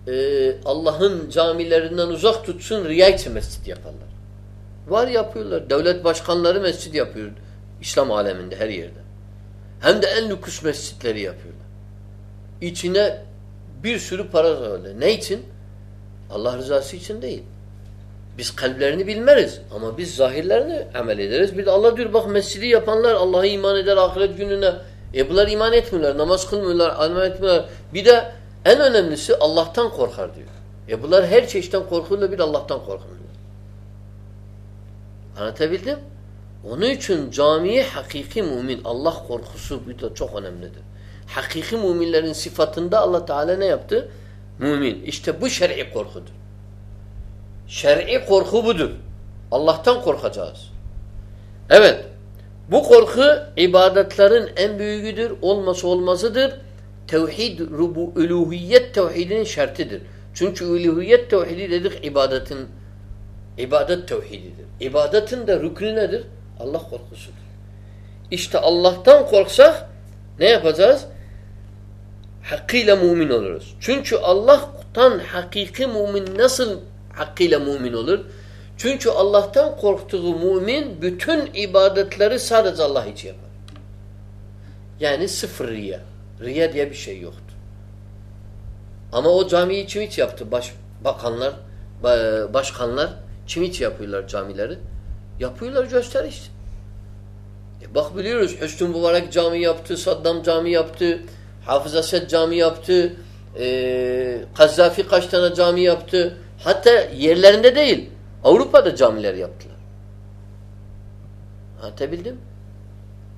e, Allah'ın camilerinden uzak tutsun riya mescid yaparlar. Var yapıyorlar. Devlet başkanları mescid yapıyor. İslam aleminde her yerde. Hem de en lüks mescitleri yapıyorlar. İçine bir sürü para koyuyorlar. Ne için? Allah rızası için değil. Biz kalplerini bilmeriz ama biz zahirlerini amel ederiz. Bir de Allah diyor bak mescidi yapanlar Allah'a iman eder ahiret gününe. E bunlar iman etmiyorlar, namaz kılmıyorlar, iman etmiyorlar. Bir de en önemlisi Allah'tan korkar diyor. E bunlar her çeşitten korkuyorlar bir de Allah'tan korkuyorlar. Anlatabildim? Onun için camiye hakiki mümin, Allah korkusu bir de çok önemlidir. Hakiki müminlerin sıfatında Allah Teala ne yaptı? Mümin. İşte bu şer'i korkudur. Şer'i korku budur. Allah'tan korkacağız. Evet. Bu korku ibadetlerin en büyüğüdür, olması olmazıdır. Tevhid, rubu, uluhiyet tevhidinin şartıdır. Çünkü uluhiyet tevhidi dedik ibadetin ibadet tevhididir. İbadetin de rüknü nedir? Allah korkusudur. İşte Allah'tan korksak ne yapacağız? Hakkıyla mümin oluruz. Çünkü Allah'tan hakiki mümin nasıl hakkıyla mümin olur? Çünkü Allah'tan korktuğu mümin bütün ibadetleri sadece Allah için yapar. Yani sıfır riya. Riya diye bir şey yoktu. Ama o camiyi kim hiç yaptı? Baş, bakanlar, başkanlar kim hiç yapıyorlar camileri? Yapıyorlar gösteriş. E bak biliyoruz Hüsnü Mübarek cami yaptı, Saddam cami yaptı, Hafız Esed cami yaptı, e, Kazzafi kaç tane cami yaptı. Hatta yerlerinde değil, Avrupa'da camiler yaptılar. Anlatabildim?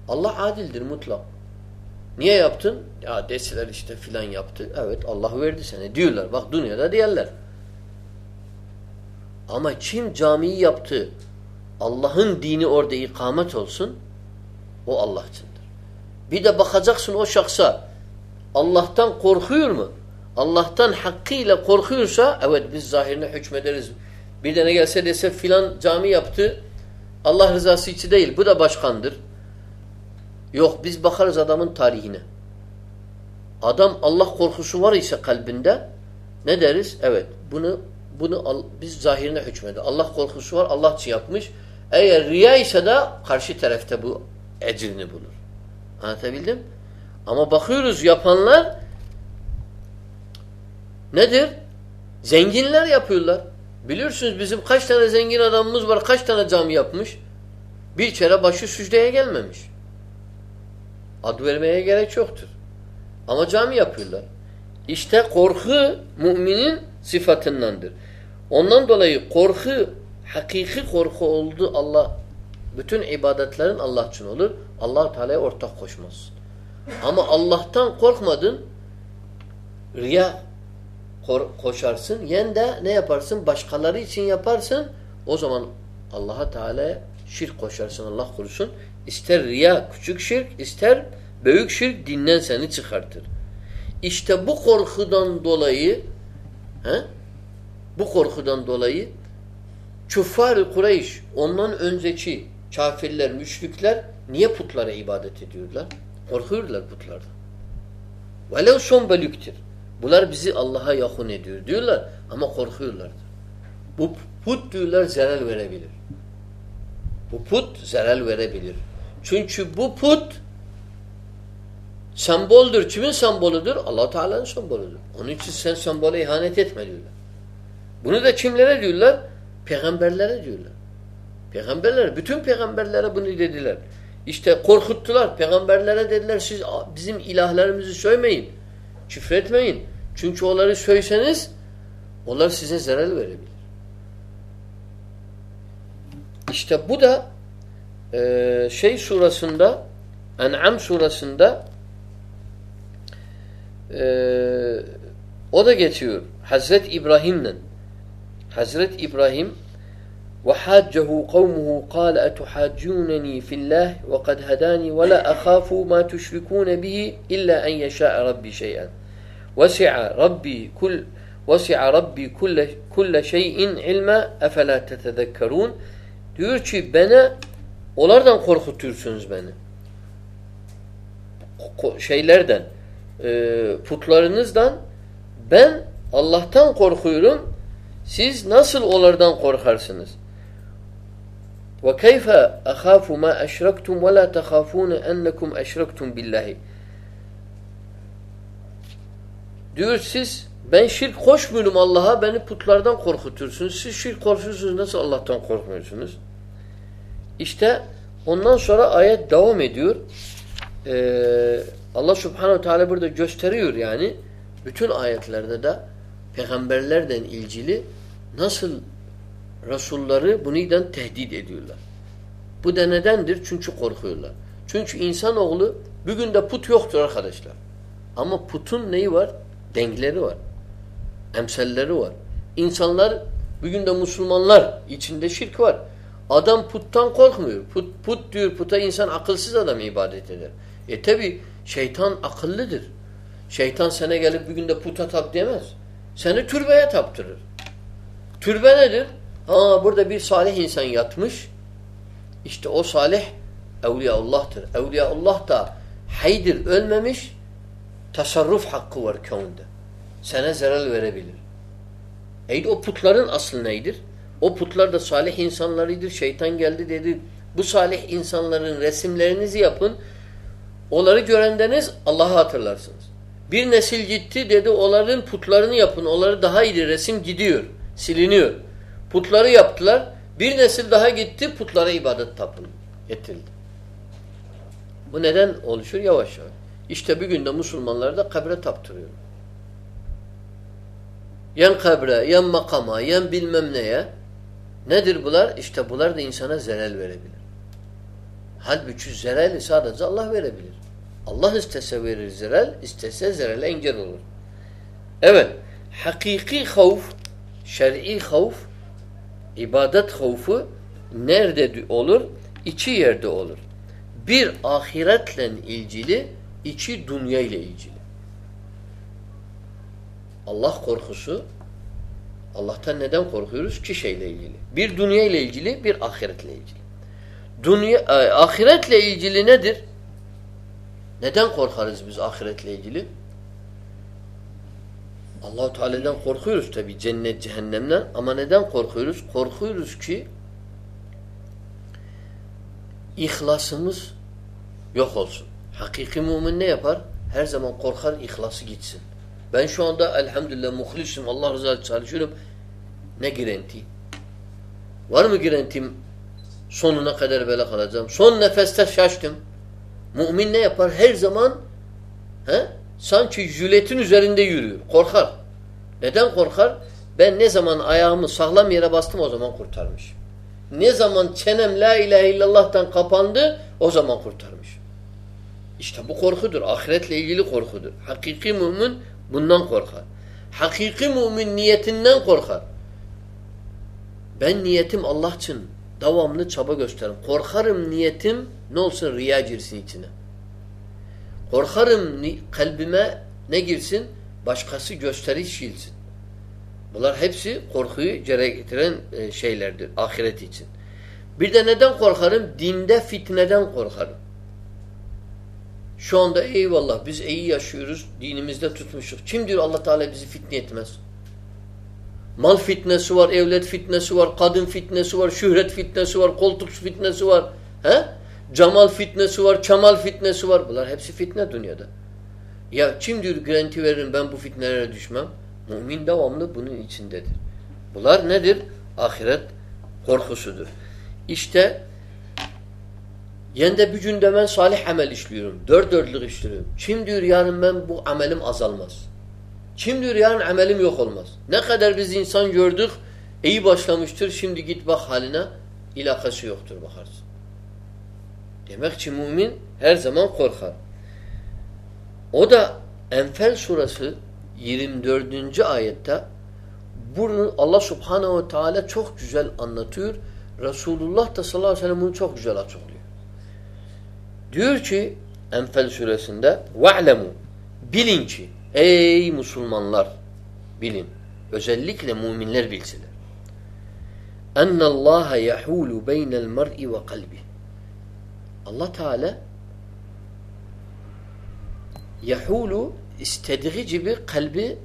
Allah adildir mutlak. Niye yaptın? Ya deseler işte filan yaptı. Evet Allah verdi sana diyorlar. Bak dünyada diyorlar. Ama kim camiyi yaptı, Allah'ın dini orada ikamet olsun, o Allah. Bir de bakacaksın o şahsa Allah'tan korkuyor mu? Allah'tan hakkıyla korkuyorsa evet biz zahirine hükmederiz. Bir de ne gelse dese filan cami yaptı Allah rızası için değil. Bu da başkandır. Yok biz bakarız adamın tarihine. Adam Allah korkusu var ise kalbinde ne deriz? Evet bunu bunu biz zahirine hükmedi. Allah korkusu var. Allah için yapmış. Eğer riya ise de karşı tarafta bu ecrini bulur. Anlatabildim? Ama bakıyoruz yapanlar nedir? Zenginler yapıyorlar. Biliyorsunuz bizim kaç tane zengin adamımız var, kaç tane cami yapmış. Bir kere başı sücdeye gelmemiş. Ad vermeye gerek yoktur. Ama cami yapıyorlar. İşte korku müminin sıfatındandır. Ondan dolayı korku hakiki korku oldu Allah bütün ibadetlerin Allah için olur. Allah Teala'ya ortak koşmaz. Ama Allah'tan korkmadın riya koşarsın. Yen de ne yaparsın? Başkaları için yaparsın. O zaman Allah'a Teala'ya şirk koşarsın. Allah korusun. İster riya küçük şirk, ister büyük şirk dinden seni çıkartır. İşte bu korkudan dolayı he, bu korkudan dolayı Küffar-ı Kureyş ondan önceki kafirler, müşrikler niye putlara ibadet ediyorlar? Korkuyorlar putlardan. Velev son bölüktür. Bunlar bizi Allah'a yakın ediyor diyorlar ama korkuyorlardır. Bu put diyorlar zarar verebilir. Bu put zarar verebilir. Çünkü bu put semboldür. Kimin sembolüdür? allah Teala'nın sembolüdür. Onun için sen sembole ihanet etme diyorlar. Bunu da kimlere diyorlar? Peygamberlere diyorlar. Peygamberlere, bütün peygamberlere bunu dediler. İşte korkuttular. Peygamberlere dediler siz bizim ilahlarımızı söylemeyin. Küfretmeyin. Çünkü onları söyseniz onlar size zarar verebilir. İşte bu da e, şey surasında En'am surasında e, o da geçiyor. Hazret İbrahim'le Hazret İbrahim وحاجه قومه قال أتحاجونني في الله وقد هداني ولا أخاف ما تشركون به إلا أن يشاء ربي شيئا وسع ربي كل وسع ربي كل كل شيء علما أفلا تتذكرون diyor ki bana onlardan korkutursunuz beni şeylerden e, putlarınızdan ben Allah'tan korkuyorum siz nasıl onlardan korkarsınız وكيف أخاف ما أشركتم ولا تخافون أنكم أشركتم بالله Diyor siz ben şirk koşmuyorum Allah'a beni putlardan korkutursunuz. Siz şirk korkuyorsunuz nasıl Allah'tan korkmuyorsunuz? İşte ondan sonra ayet devam ediyor. Ee, Allah subhanehu teala burada gösteriyor yani bütün ayetlerde de peygamberlerden ilgili nasıl Resulları buniden tehdit ediyorlar. Bu da nedendir? Çünkü korkuyorlar. Çünkü insanoğlu bugün de put yoktur arkadaşlar. Ama putun neyi var? Denkleri var. Emselleri var. İnsanlar bugün de Müslümanlar içinde şirk var. Adam puttan korkmuyor. Put, put diyor puta insan akılsız adam ibadet eder. E tabi şeytan akıllıdır. Şeytan sana gelip bugün de puta tap demez. Seni türbeye taptırır. Türbe nedir? Ha burada bir salih insan yatmış. İşte o salih Evliyaullah'tır. Evliyaullah da haydir ölmemiş tasarruf hakkı var kaunda. Sana zarar verebilir. Eydi o putların aslı neydir? O putlar da salih insanlarıdır. Şeytan geldi dedi bu salih insanların resimlerinizi yapın. Onları görendeniz Allah'ı hatırlarsınız. Bir nesil gitti dedi onların putlarını yapın. Onları daha iyi resim gidiyor. Siliniyor. Putları yaptılar. Bir nesil daha gitti putlara ibadet tapın ettildi. Bu neden oluşur? Yavaş yavaş. İşte bir günde Müslümanlar da kabre taptırıyor. Yen kabre, yen makama, yen bilmem neye. Nedir bunlar? İşte bunlar da insana zelal verebilir. Halbuki zelali sadece Allah verebilir. Allah istese verir zelal, istese zelale engel olur. Evet, hakiki havf, şer'i havf ibadet havfu nerede olur? İki yerde olur. Bir ahiretle ilgili, iki dünya ile ilgili. Allah korkusu Allah'tan neden korkuyoruz? İki şeyle ilgili. Bir dünya ile ilgili, bir ahiretle ilgili. Dünya, e, ahiretle ilgili nedir? Neden korkarız biz ahiretle ilgili? Allahu Teala'dan korkuyoruz tabi cennet cehennemden ama neden korkuyoruz? Korkuyoruz ki ihlasımız yok olsun. Hakiki mümin ne yapar? Her zaman korkar ihlası gitsin. Ben şu anda elhamdülillah muhlisim Allah rızası çalışıyorum. Ne girenti? Var mı girentim? Sonuna kadar böyle kalacağım. Son nefeste şaştım. Mümin ne yapar? Her zaman he? Sanki jületin üzerinde yürüyor. Korkar. Neden korkar? Ben ne zaman ayağımı sağlam yere bastım o zaman kurtarmış. Ne zaman çenem la ilahe illallah'tan kapandı o zaman kurtarmış. İşte bu korkudur. Ahiretle ilgili korkudur. Hakiki mümin bundan korkar. Hakiki mümin niyetinden korkar. Ben niyetim Allah için devamlı çaba gösteririm. Korkarım niyetim ne olsun riya girsin içine. Korkarım kalbime ne girsin? Başkası gösteriş girsin. Bunlar hepsi korkuyu gerektiren e, şeylerdir ahiret için. Bir de neden korkarım? Dinde fitneden korkarım. Şu anda eyvallah biz iyi yaşıyoruz, dinimizde tutmuşuz. Kim diyor Allah Teala bizi fitne etmez? Mal fitnesi var, evlet fitnesi var, kadın fitnesi var, şöhret fitnesi var, koltuk fitnesi var. He? Cemal fitnesi var, kemal fitnesi var. Bunlar hepsi fitne dünyada. Ya kim diyor garanti veririm ben bu fitnelere düşmem? Mümin devamlı bunun içindedir. Bunlar nedir? Ahiret korkusudur. İşte yende bir günde ben salih amel işliyorum. Dört dörtlük işliyorum. Kim diyor yarın ben bu amelim azalmaz. Kim diyor yarın amelim yok olmaz. Ne kadar biz insan gördük iyi başlamıştır. Şimdi git bak haline ilakası yoktur bakarsın. Demek ki mümin her zaman korkar. O da Enfel surası 24. ayette bunu Allah subhanehu ve teala çok güzel anlatıyor. Resulullah da sallallahu aleyhi ve sellem bunu çok güzel açıklıyor. Diyor ki Enfel suresinde وَعْلَمُوا Bilin ki ey Müslümanlar bilin. Özellikle müminler bilsinler. اَنَّ اللّٰهَ يَحُولُ بَيْنَ الْمَرْءِ وَقَلْبِهِ Allah Teala yahulu istediği gibi kalbi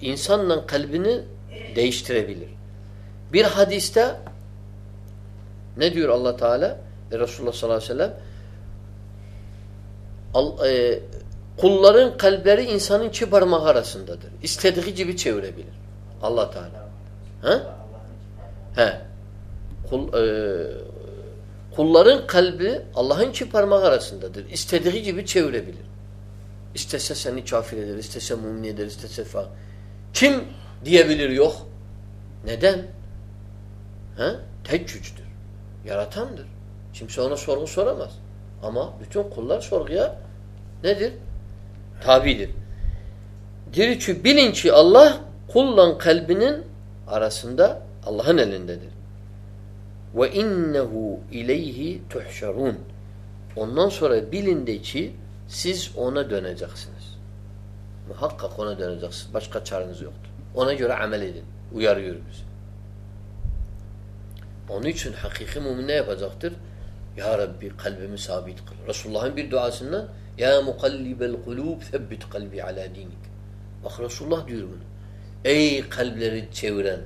insanla kalbini değiştirebilir. Bir hadiste ne diyor Allah Teala? E, Resulullah sallallahu aleyhi ve sellem e, kulların kalpleri insanın iki parmak arasındadır. İstediği gibi çevirebilir. Allah Teala. Ha? He. Kul, e, kulların kalbi Allah'ın iki parmak arasındadır. İstediği gibi çevirebilir. İstese seni kafir eder, istese mümin eder, istese fa. Kim diyebilir yok? Neden? Ha? Tek güçtür. Yaratandır. Kimse ona sorgu soramaz. Ama bütün kullar sorguya nedir? Tabidir. Diyor ki bilin ki Allah kullan kalbinin arasında Allah'ın elindedir. Ve innehu ileyhi tuhşarun. Ondan sonra bilin ki siz ona döneceksiniz. Muhakkak ona döneceksiniz. Başka çareniz yoktur. Ona göre amel edin. Uyarıyor bizi. Onun için hakiki mümin ne yapacaktır? Ya Rabbi kalbimi sabit kıl. Resulullah'ın bir duasından Ya mukallibel kulub sebbit kalbi ala dinik. Bak Resulullah diyor bunu. Ey kalpleri çeviren,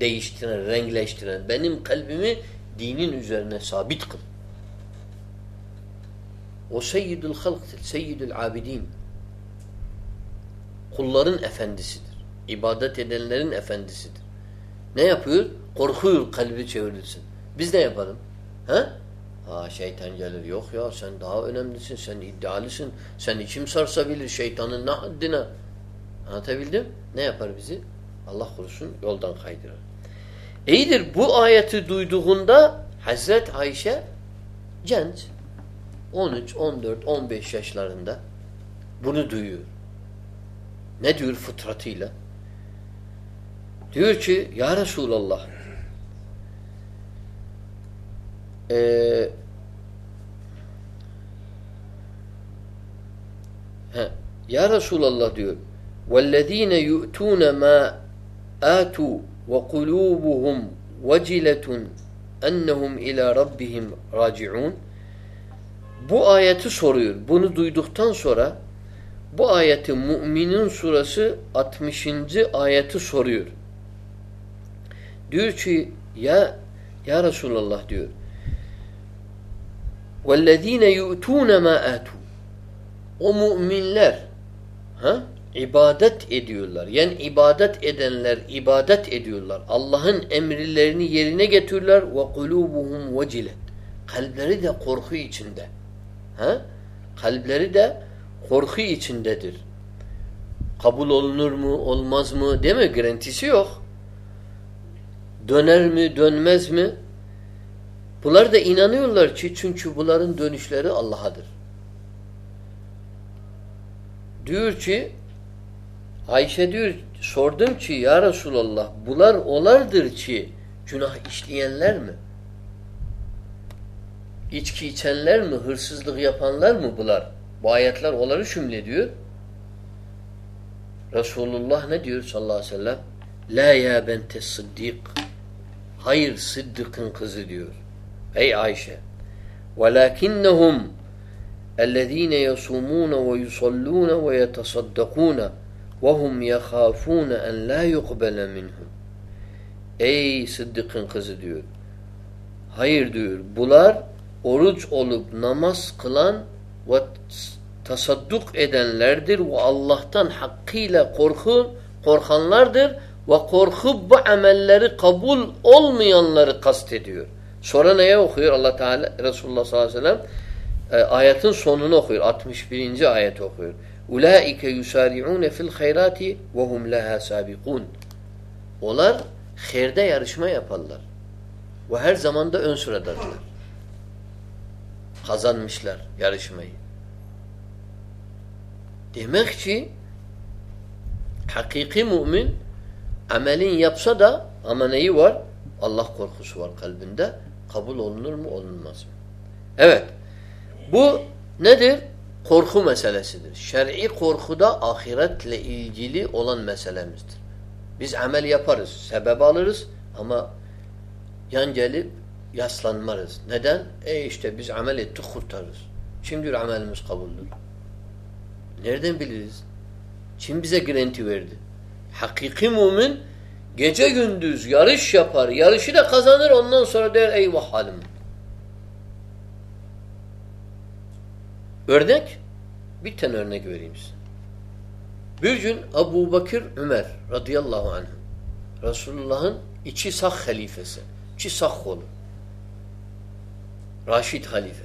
değiştiren, renkleştiren benim kalbimi dinin üzerine sabit kıl. O seyyidül halktır, seyyidül abidin. Kulların efendisidir. İbadet edenlerin efendisidir. Ne yapıyor? Korkuyor kalbi çevirilsin. Biz ne yapalım? Ha? Ha şeytan gelir. Yok ya sen daha önemlisin, sen iddialısın. Sen içim sarsabilir şeytanın ne haddine. Anlatabildim? Ne yapar bizi? Allah korusun yoldan kaydırır. İyidir bu ayeti duyduğunda Hazret Ayşe genç 13, 14, 15 yaşlarında bunu duyuyor. Ne diyor fıtratıyla? Diyor ki Ya Resulallah ee, he, Ya Resulallah diyor وَالَّذ۪ينَ يُؤْتُونَ مَا آتُوا وَقُلُوبُهُمْ وَجِلَةٌ اَنَّهُمْ اِلَى رَبِّهِمْ رَاجِعُونَ Bu ayeti soruyor. Bunu duyduktan sonra bu ayeti Müminin surası 60. ayeti soruyor. Diyor ki ya ya Resulallah diyor. وَالَّذ۪ينَ يُؤْتُونَ مَا آتُوا O müminler ha? İbadet ediyorlar. Yani ibadet edenler ibadet ediyorlar. Allah'ın emirlerini yerine getiriyorlar ve kulubuhum vecilet. Kalpleri de korku içinde. Ha? Kalpleri de korku içindedir. Kabul olunur mu, olmaz mı değil mi? Garantisi yok. Döner mi, dönmez mi? Bunlar da inanıyorlar ki çünkü bunların dönüşleri Allah'adır. Diyor ki Ayşe diyor sordum ki ya Resulallah bunlar olardır ki günah işleyenler mi? İçki içenler mi? Hırsızlık yapanlar mı bunlar? Bu ayetler onları şümlediyor. Resulullah ne diyor sallallahu aleyhi ve sellem? La ya bente sıddik. Hayır sıddıkın kızı diyor. Ey Ayşe. Velakinnehum ellezine yasumune ve yusallune ve yetesaddakune وَهُمْ يَخَافُونَ اَنْ لَا يُقْبَلَ مِنْهُمْ Ey Sıddık'ın kızı diyor. Hayır diyor. Bunlar oruç olup namaz kılan ve tasadduk edenlerdir ve Allah'tan hakkıyla korku korkanlardır ve korkup bu amelleri kabul olmayanları kastediyor. Sonra neye okuyor Allah Teala Resulullah sallallahu aleyhi ve sellem? E, ayetin sonunu okuyor. 61. ayet okuyor. Ulaike yusari'un fil hayrati ve hum laha. Onlar herde yarışma yaparlar. Ve her zaman da ön sıradadırlar. Kazanmışlar yarışmayı. Demek ki hakiki mümin amelin yapsa da ama neyi var? Allah korkusu var kalbinde. Kabul olunur mu olunmaz mı? Evet. Bu nedir? Korku meselesidir. Şer'i korku da ahiretle ilgili olan meselemizdir. Biz amel yaparız, sebep alırız ama yan gelip yaslanmarız. Neden? E işte biz amel ettik kurtarırız. Kim amelimiz kabuldür? Nereden biliriz? Kim bize garanti verdi? Hakiki mümin gece gündüz yarış yapar. Yarışı da kazanır. Ondan sonra der eyvah halim. Örnek? Bir tane örnek vereyim size. Bir gün Abu Bakır Ömer radıyallahu anh Resulullah'ın içi sağ halifesi. içi sağ kolu. Raşid halife.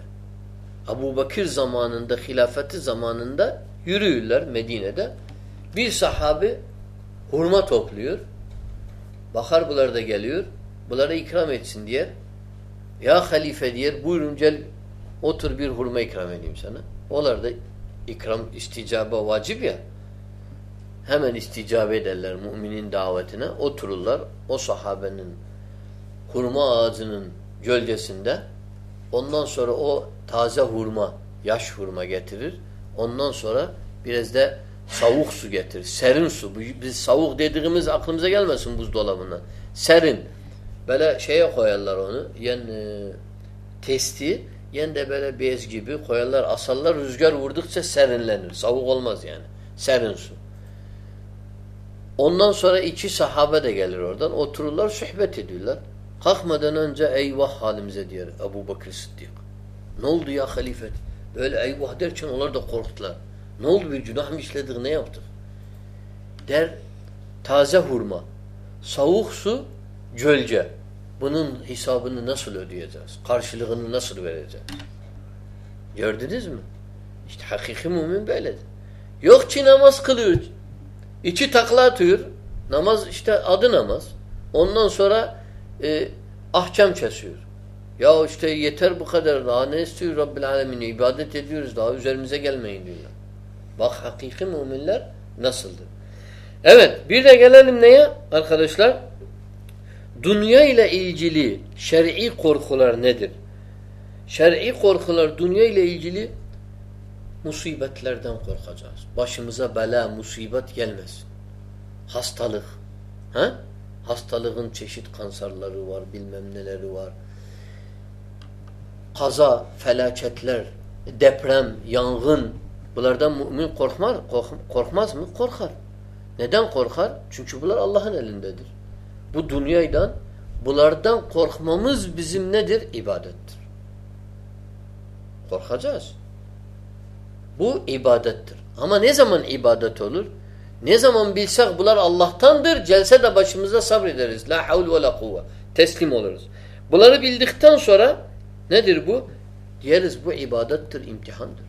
Abu Bakır zamanında, hilafeti zamanında yürüyorlar Medine'de. Bir sahabi hurma topluyor. Bakar bunlar da geliyor. Bunlara ikram etsin diye. Ya halife diyer buyurun gel otur bir hurma ikram edeyim sana. Onlar da ikram isticaba vacip ya. Hemen isticabe ederler müminin davetine. Otururlar. O sahabenin hurma ağacının gölgesinde ondan sonra o taze hurma, yaş hurma getirir. Ondan sonra biraz da savuk su getirir. Serin su. Biz savuk dediğimiz aklımıza gelmesin buzdolabından. Serin. Böyle şeye koyarlar onu. Yani testi yen de böyle bez gibi koyarlar, asarlar. Rüzgar vurdukça serinlenir. Savuk olmaz yani. Serin su. Ondan sonra iki sahabe de gelir oradan. Otururlar, sohbet ediyorlar. Kalkmadan önce eyvah halimize diyor Ebu Bakır Sıddık. Ne oldu ya halifet? Böyle eyvah derken onlar da korktular. Ne oldu bir günah mı işledik ne yaptık? Der taze hurma, soğuk su, gölge. Bunun hesabını nasıl ödeyeceğiz? Karşılığını nasıl vereceğiz? Gördünüz mü? İşte hakiki mümin böyledir. Yok ki namaz kılıyor. İçi takla atıyor. Namaz işte adı namaz. Ondan sonra e, ahkam kesiyor. Ya işte yeter bu kadar. Daha ne istiyor Rabbil Alemin'e? İbadet ediyoruz. Daha üzerimize gelmeyin diyorlar. Bak hakiki müminler nasıldır? Evet bir de gelelim neye arkadaşlar? Dünya ile ilgili şer'i korkular nedir? Şer'i korkular dünya ile ilgili musibetlerden korkacağız. Başımıza bela, musibet gelmesin. Hastalık. Ha? Hastalığın çeşit kanserleri var, bilmem neleri var. Kaza, felaketler, deprem, yangın. Bunlardan mümin korkmaz, korkmaz mı? Korkar. Neden korkar? Çünkü bunlar Allah'ın elindedir. Bu dünyadan, bunlardan korkmamız bizim nedir? İbadettir. Korkacağız. Bu ibadettir. Ama ne zaman ibadet olur? Ne zaman bilsek bunlar Allah'tandır, celse de başımıza sabrederiz. La havl ve la kuvve. Teslim oluruz. Bunları bildikten sonra nedir bu? Diyeriz bu ibadettir, imtihandır.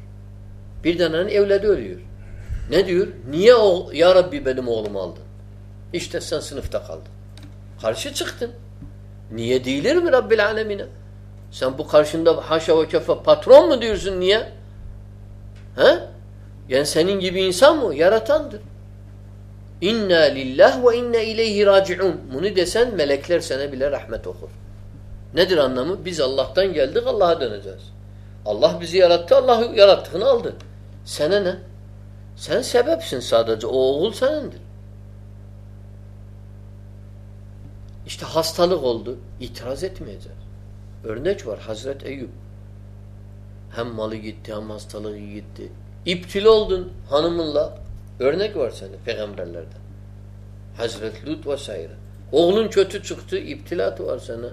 Bir tanenin evladı ölüyor. Ne diyor? Niye o, ya Rabbi benim oğlumu aldın? İşte sen sınıfta kaldın. Karşı çıktın. Niye değilir mi Rabbil alemine? Sen bu karşında haşa ve kefe patron mu diyorsun niye? He? Yani senin gibi insan mı? Yaratandır. İnna lillah ve inna ileyhi raciun. Bunu desen melekler sana bile rahmet okur. Nedir anlamı? Biz Allah'tan geldik Allah'a döneceğiz. Allah bizi yarattı, Allah yarattığını aldı. Sana ne? Sen sebepsin sadece. O oğul senindir. İşte hastalık oldu. İtiraz etmeyeceğiz. Örnek var. Hazret Eyüp. Hem malı gitti hem hastalığı gitti. İptil oldun hanımınla. Örnek var sende peygamberlerden. Hazret Lut vesaire. Oğlun kötü çıktı. İptilatı var sana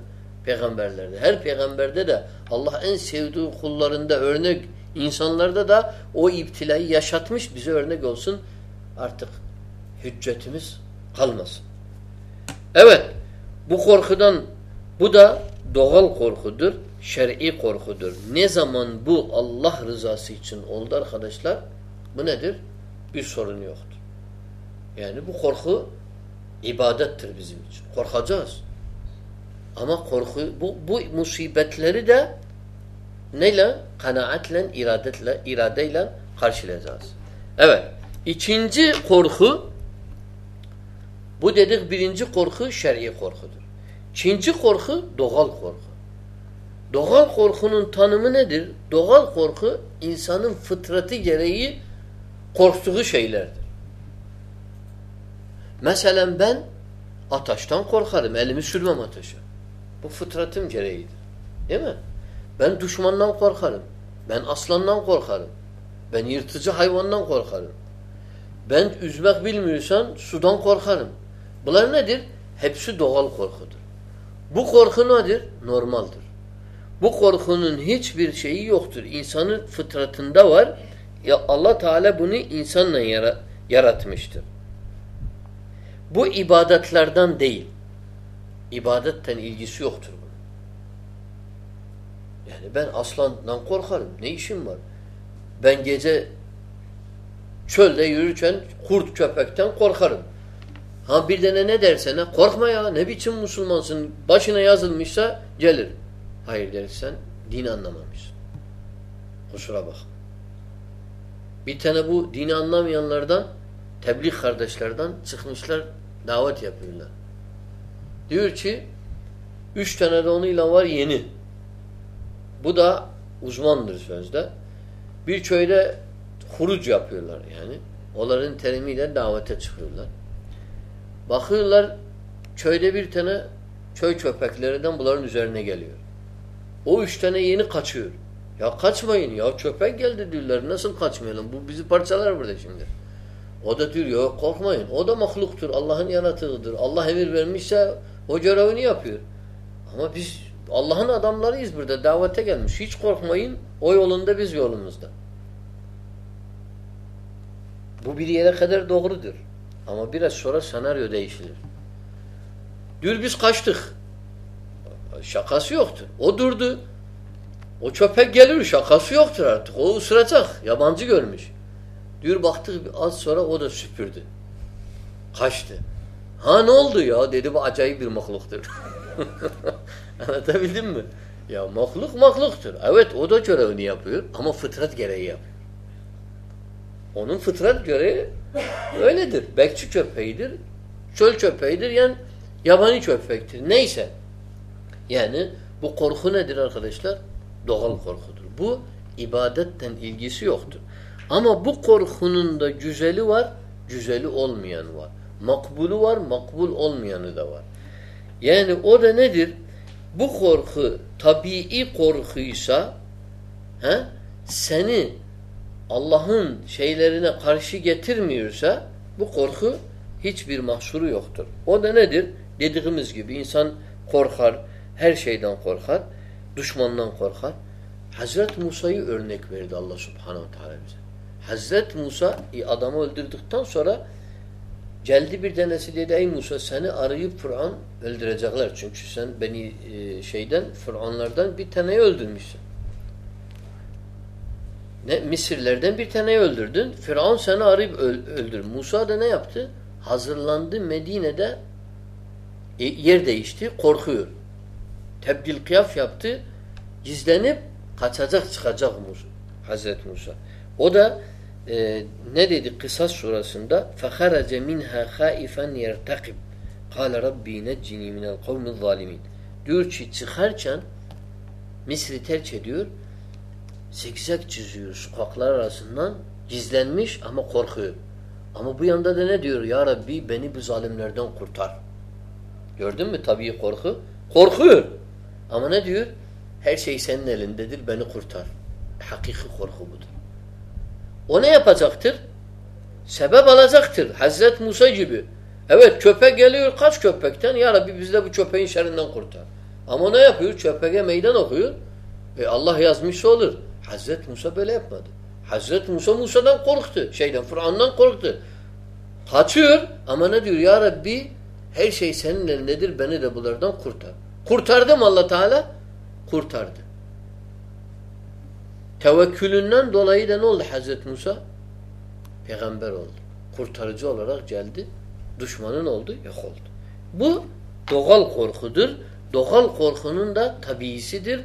peygamberlerde. Her peygamberde de Allah en sevdiği kullarında örnek insanlarda da o iptilayı yaşatmış bize örnek olsun. Artık hüccetimiz kalmasın. Evet. Bu korkudan bu da doğal korkudur. Şer'i korkudur. Ne zaman bu Allah rızası için oldu arkadaşlar? Bu nedir? Bir sorun yoktur. Yani bu korku ibadettir bizim için. Korkacağız. Ama korku bu, bu musibetleri de neyle? Kanaatle, iradetle, iradeyle karşılayacağız. Evet. İkinci korku bu dedik birinci korku şer'i korkudur. İkinci korku doğal korku. Doğal korkunun tanımı nedir? Doğal korku insanın fıtratı gereği korktuğu şeylerdir. Mesela ben ateşten korkarım. Elimi sürmem ateşe. Bu fıtratım gereğidir. Değil mi? Ben düşmandan korkarım. Ben aslandan korkarım. Ben yırtıcı hayvandan korkarım. Ben üzmek bilmiyorsan sudan korkarım. Bunlar nedir? Hepsi doğal korkudur. Bu korku nedir? Normaldir. Bu korkunun hiçbir şeyi yoktur. İnsanın fıtratında var. Ya Allah Teala bunu insanla yaratmıştır. Bu ibadetlerden değil. İbadetten ilgisi yoktur bunun. Yani ben aslandan korkarım. Ne işim var? Ben gece çölde yürürken kurt köpekten korkarım. Ha bir tane ne dersene korkma ya ne biçim Müslümansın başına yazılmışsa gelir. Hayır dersen din anlamamışsın. Kusura bak. Bir tane bu dini anlamayanlardan tebliğ kardeşlerden çıkmışlar davet yapıyorlar. Diyor ki üç tane de onunla var yeni. Bu da uzmandır sözde. Bir köyde huruc yapıyorlar yani. Onların terimiyle davete çıkıyorlar. Bakıyorlar köyde bir tane köy köpeklerinden bunların üzerine geliyor. O üç tane yeni kaçıyor. Ya kaçmayın ya köpek geldi diyorlar. Nasıl kaçmayalım? Bu bizi parçalar burada şimdi. O da diyor yok korkmayın. O da mahluktur. Allah'ın yaratığıdır. Allah emir vermişse o görevini yapıyor. Ama biz Allah'ın adamlarıyız burada. Davete gelmiş. Hiç korkmayın. O yolunda biz yolumuzda. Bu bir yere kadar doğrudur. Ama biraz sonra senaryo değişilir. Diyor biz kaçtık. Şakası yoktur. O durdu. O köpek gelir şakası yoktur artık. O ısıracak. Yabancı görmüş. Diyor baktık az sonra o da süpürdü. Kaçtı. Ha ne oldu ya? Dedi bu acayip bir mahluktur. Anlatabildim mi? Ya mahluk mahluktur. Evet o da görevini yapıyor ama fıtrat gereği yapıyor. Onun fıtrat görevi öyledir. Bekçi köpeğidir, çöl köpeğidir yani yabani köpektir. Neyse. Yani bu korku nedir arkadaşlar? Doğal korkudur. Bu ibadetten ilgisi yoktur. Ama bu korkunun da güzeli var, güzeli olmayan var. Makbulu var, makbul olmayanı da var. Yani o da nedir? Bu korku tabii korkuysa he, seni Allah'ın şeylerine karşı getirmiyorsa bu korku hiçbir mahsuru yoktur. O da nedir? Dediğimiz gibi insan korkar, her şeyden korkar, düşmandan korkar. Hazret Musa'yı örnek verdi Allah subhanehu teala bize. Hazret Musa adamı öldürdükten sonra geldi bir tanesi dedi ey Musa seni arayıp Fıran öldürecekler. Çünkü sen beni e, şeyden Fıranlardan bir taneyi öldürmüşsün. Ne Misirlerden bir taneyi öldürdün. Firavun seni arayıp öldür. Musa da ne yaptı? Hazırlandı Medine'de e, yer değişti, korkuyor. Tebdil kıyaf yaptı. Gizlenip kaçacak çıkacak Musa. Hazreti Musa. O da e, ne dedi Kısas surasında فَخَرَجَ مِنْهَا خَائِفًا يَرْتَقِبْ قَالَ رَبِّي نَجِّنِي مِنَ الْقَوْمِ الظَّالِمِينَ Diyor ki çıkarken Mısır'ı terk ediyor zikzak çiziyor sokaklar arasından gizlenmiş ama korkuyor. Ama bu yanda da ne diyor? Ya Rabbi beni bu zalimlerden kurtar. Gördün mü tabii korku? Korkuyor. Ama ne diyor? Her şey senin elindedir beni kurtar. Hakiki korku budur. O ne yapacaktır? Sebep alacaktır. Hazret Musa gibi. Evet köpek geliyor kaç köpekten? Ya Rabbi bizde bu köpeğin şerrinden kurtar. Ama ne yapıyor? Köpeğe meydan okuyor. E Allah yazmışsa olur. Hazreti Musa böyle yapmadı. Hazreti Musa Musa'dan korktu. Şeyden, Fıran'dan korktu. Kaçıyor ama ne diyor? Ya Rabbi Her şey senin elindedir. Beni de bunlardan kurtar. Kurtardı mı Allah Teala? Kurtardı. Tevekkülünden dolayı da ne oldu Hazreti Musa? Peygamber oldu. Kurtarıcı olarak geldi. Düşmanın oldu, yok oldu. Bu doğal korkudur. Doğal korkunun da tabiisidir,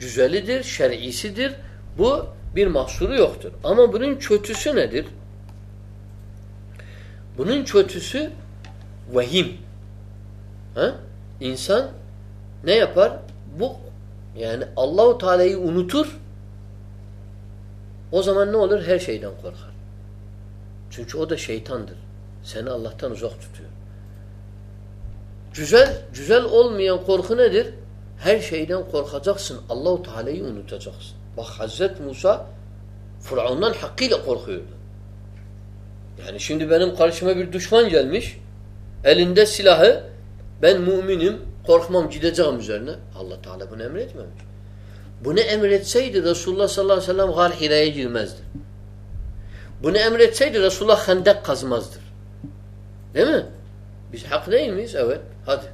güzelidir, şer'isidir. Bu bir mahsuru yoktur. Ama bunun kötüsü nedir? Bunun kötüsü vehim. Ha? İnsan ne yapar? Bu yani Allahu Teala'yı unutur. O zaman ne olur? Her şeyden korkar. Çünkü o da şeytandır. Seni Allah'tan uzak tutuyor. Güzel, güzel olmayan korku nedir? Her şeyden korkacaksın. Allahu Teala'yı unutacaksın. Bak Hazret Musa Fıraun'dan hakkıyla korkuyordu. Yani şimdi benim karşıma bir düşman gelmiş. Elinde silahı. Ben müminim. Korkmam gideceğim üzerine. Allah Teala bunu emretmemiş. Bunu emretseydi Resulullah sallallahu aleyhi ve sellem Gal Hira'ya girmezdi. Bunu emretseydi Resulullah hendek kazmazdır. Değil mi? Biz hak değil miyiz? Evet. Hadi.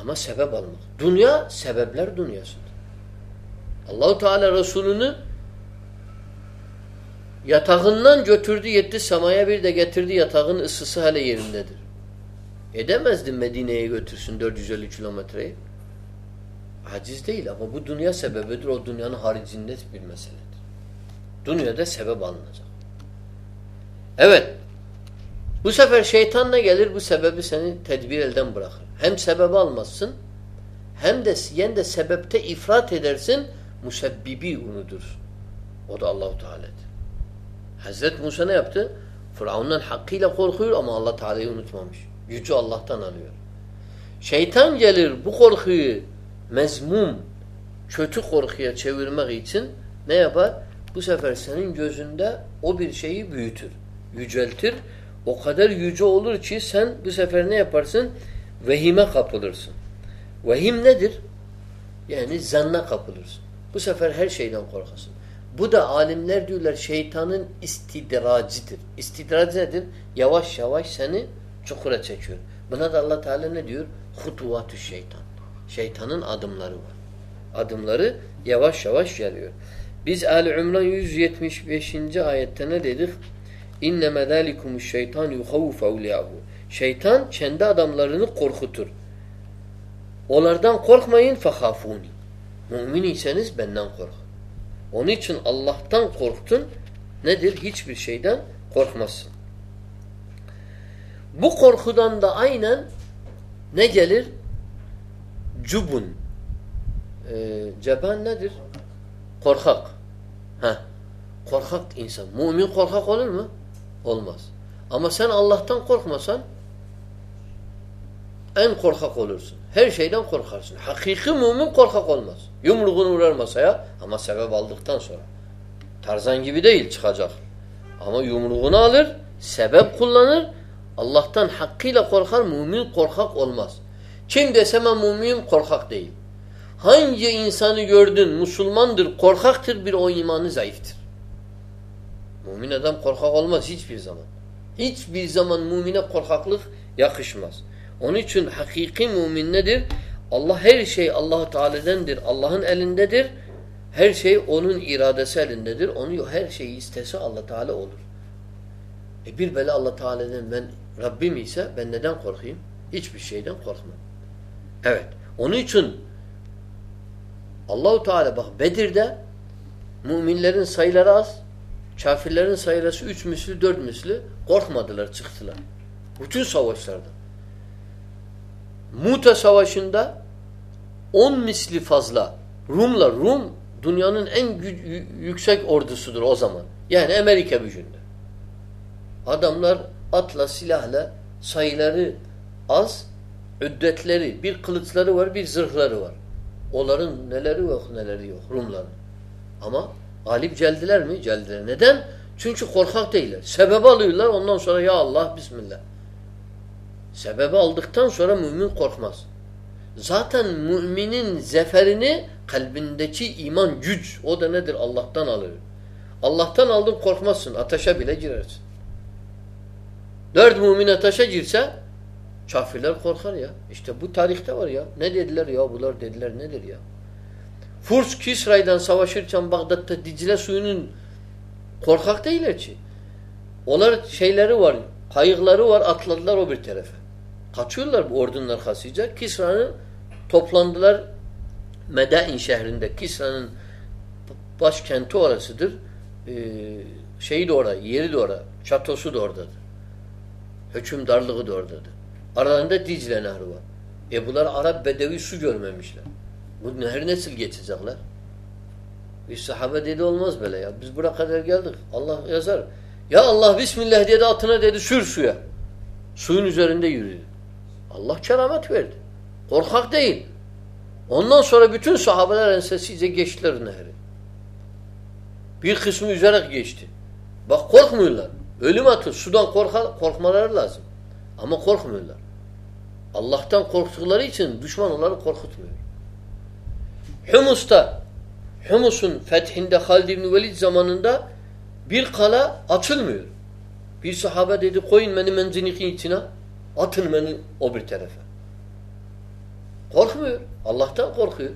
Ama sebep almak. Dünya sebepler dünyasıdır. Allahu Teala Resulünü yatağından götürdü yetti semaya bir de getirdi yatağın ısısı hala yerindedir. Edemezdi Medine'ye götürsün 450 kilometreyi. Aciz değil ama bu dünya sebebidir. O dünyanın haricinde bir meseledir. Dünyada sebep alınacak. Evet. Bu sefer şeytan ne gelir? Bu sebebi seni tedbir elden bırakır. Hem sebebi almazsın hem de yen de sebepte ifrat edersin musebbibi unudur. O da Allahu Teala'dır. Hazret Musa ne yaptı? Firavundan hakkıyla korkuyor ama Allah Teala'yı unutmamış. Gücü Allah'tan alıyor. Şeytan gelir bu korkuyu mezmum, kötü korkuya çevirmek için ne yapar? Bu sefer senin gözünde o bir şeyi büyütür, yüceltir. O kadar yüce olur ki sen bu sefer ne yaparsın? Vehime kapılırsın. Vehim nedir? Yani zanna kapılırsın. Bu sefer her şeyden korkasın. Bu da alimler diyorlar şeytanın istidracidir. İstidrac nedir? Yavaş yavaş seni çukura çekiyor. Buna da Allah Teala ne diyor? Hutuvatü şeytan. Şeytanın adımları var. Adımları yavaş yavaş geliyor. Biz Ali İmran 175. ayette ne dedik? İnne zâlikumuş şeytan yuhavvuf evliyahu. Şeytan kendi adamlarını korkutur. Onlardan korkmayın fehafuni. Mümin iseniz benden kork. Onun için Allah'tan korktun nedir? Hiçbir şeyden korkmazsın. Bu korkudan da aynen ne gelir? Cubun. Ee, ceban nedir? Korkak. Ha. Korkak insan. Mümin korkak olur mu? Olmaz. Ama sen Allah'tan korkmasan en korkak olursun. Her şeyden korkarsın. Hakiki mümin korkak olmaz. Yumruğunu vurar masaya ama sebep aldıktan sonra. Tarzan gibi değil çıkacak. Ama yumruğunu alır, sebep kullanır. Allah'tan hakkıyla korkar, mümin korkak olmaz. Kim dese ben mümiyim korkak değil. Hangi insanı gördün Müslümandır, korkaktır bir o imanı zayıftır. Mümin adam korkak olmaz hiçbir zaman. Hiçbir zaman mümine korkaklık yakışmaz. Onun için hakiki mümin nedir? Allah her şey Allah Teala'dendir. Allah'ın elindedir. Her şey onun iradesi elindedir. Onu her şeyi istese Allah Teala olur. E bir böyle Allah Teala'dan ben Rabbim ise ben neden korkayım? Hiçbir şeyden korkmam. Evet. Onun için Allahu Teala bak Bedir'de müminlerin sayıları az, kafirlerin sayısı üç müslü, dört müslü korkmadılar, çıktılar. Bütün savaşlarda. Muta Savaşı'nda on misli fazla Rumlar, Rum dünyanın en yüksek ordusudur o zaman. Yani Amerika gücünde. Adamlar atla, silahla sayıları az, üddetleri, bir kılıçları var, bir zırhları var. Onların neleri yok, neleri yok Rumların. Ama galip geldiler mi? Geldiler. Neden? Çünkü korkak değiller. Sebep alıyorlar ondan sonra ya Allah Bismillah. Sebebi aldıktan sonra mümin korkmaz. Zaten müminin zeferini kalbindeki iman güç. O da nedir? Allah'tan alır. Allah'tan aldın korkmazsın. Ateşe bile girersin. Dört mümin ateşe girse kafirler korkar ya. İşte bu tarihte var ya. Ne dediler ya bunlar dediler nedir ya. Furs Kisra'yla savaşırken Bağdat'ta Dicle suyunun korkak değiller ki. Onlar şeyleri var, kayıkları var, atladılar o bir tarafa. Kaçıyorlar bu ordunun arkasıca. Kisra'nın toplandılar Medain şehrinde. Kisra'nın başkenti orasıdır. Ee, şeyi de orada, yeri de orada, çatosu da oradadır. Hükümdarlığı da oradadır. Aralarında Dicle Nehri var. E bunlar Arap Bedevi su görmemişler. Bu nehir nasıl geçecekler? Bir sahabe dedi olmaz böyle ya. Biz buraya kadar geldik. Allah yazar. Ya Allah Bismillah dedi atına dedi sür suya. Suyun üzerinde yürüdü. Allah keramet verdi. Korkak değil. Ondan sonra bütün sahabeler ensesiyle geçtiler nehri. Bir kısmı üzerek geçti. Bak korkmuyorlar. Ölüm atı. Sudan korka, korkmaları lazım. Ama korkmuyorlar. Allah'tan korktukları için düşman onları korkutmuyor. Humus'ta Humus'un fethinde Halid İbni Velid zamanında bir kala açılmıyor. Bir sahabe dedi koyun beni menzinikin içine atın beni o bir tarafa. Korkmuyor. Allah'tan korkuyor.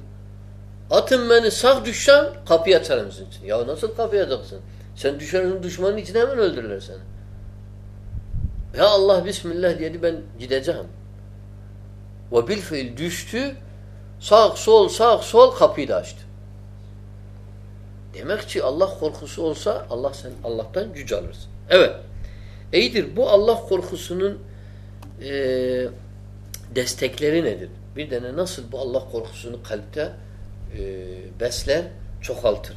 Atın beni sağ düşsem kapıyı açarım sizin için. Ya nasıl kapıyı açacaksın? Sen düşersin düşmanın içine hemen öldürürler seni. Ya Allah Bismillah dedi ben gideceğim. Ve bilfiil düştü sağ sol sağ sol kapıyı da açtı. Demek ki Allah korkusu olsa Allah sen Allah'tan güç alırsın. Evet. İyidir. Bu Allah korkusunun e, destekleri nedir? Bir de nasıl bu Allah korkusunu kalpte e, besler, çoğaltır.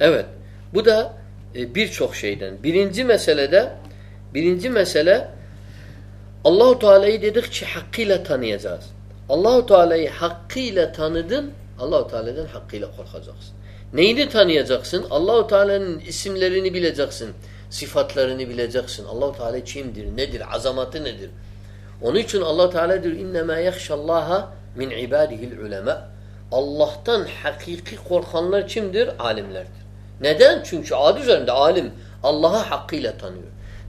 Evet. Bu da e, birçok şeyden. Birinci meselede birinci mesele Allahu Teala'yı dedikçe hakkıyla tanıyacağız. Allahu Teala'yı hakkıyla tanıdın, Allahu Teala'dan hakkıyla korkacaksın. Neyini tanıyacaksın? Allahu Teala'nın isimlerini bileceksin. Sıfatlarını bileceksin. Allahu Teala kimdir? Nedir? Azamatı nedir? Onun için Allah Teala diyor innema yahşallaha min ibadihi'l ulema. Allah'tan hakiki korkanlar kimdir? Alimlerdir. Neden? Çünkü adı üzerinde alim Allah'ı hakkıyla tanıyor.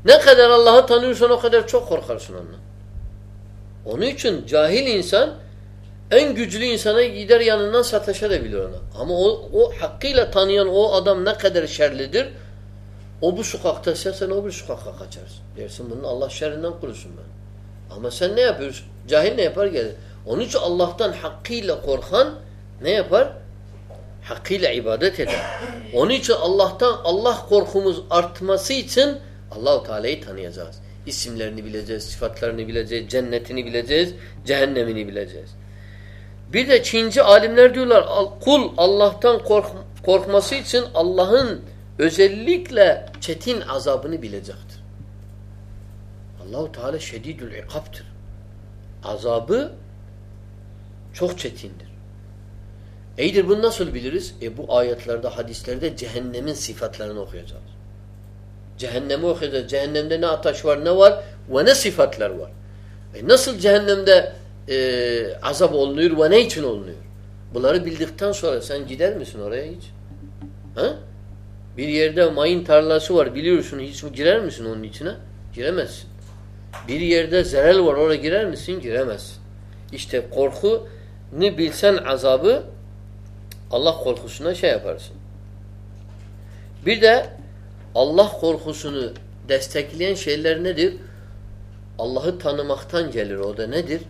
Ne kadar Allah'ı tanıyorsan o kadar çok korkarsın ondan. Onun için cahil insan en güçlü insana gider yanından sataşabilir ona. Ama o, o hakkıyla tanıyan o adam ne kadar şerlidir o bu sokakta sen o bir sokaka kaçarsın. Dersin bunun Allah şerrinden kurusun ben. Ama sen ne yapıyorsun? Cahil ne yapar gelir. Onun için Allah'tan hakkıyla korkan ne yapar? Hakkıyla ibadet eder. Onun için Allah'tan Allah korkumuz artması için Allahu Teala'yı tanıyacağız. İsimlerini bileceğiz, sıfatlarını bileceğiz, cennetini bileceğiz, cehennemini bileceğiz. Bir de Çinci alimler diyorlar kul Allah'tan kork korkması için Allah'ın özellikle çetin azabını bilecektir. Allahu Teala şedidül ikaptır. Azabı çok çetindir. İyidir bunu nasıl biliriz? E bu ayetlerde, hadislerde cehennemin sıfatlarını okuyacağız. Cehennemi okuyacağız. Cehennemde ne ateş var, ne var ve ne sıfatlar var. E nasıl cehennemde e, azap olunuyor ve ne için olunuyor? Bunları bildikten sonra sen gider misin oraya hiç? Ha? Bir yerde mayın tarlası var biliyorsun hiç girer misin onun içine? Giremezsin. Bir yerde zerel var oraya girer misin? Giremezsin. İşte korku ne bilsen azabı Allah korkusuna şey yaparsın. Bir de Allah korkusunu destekleyen şeyler nedir? Allah'ı tanımaktan gelir. O da nedir?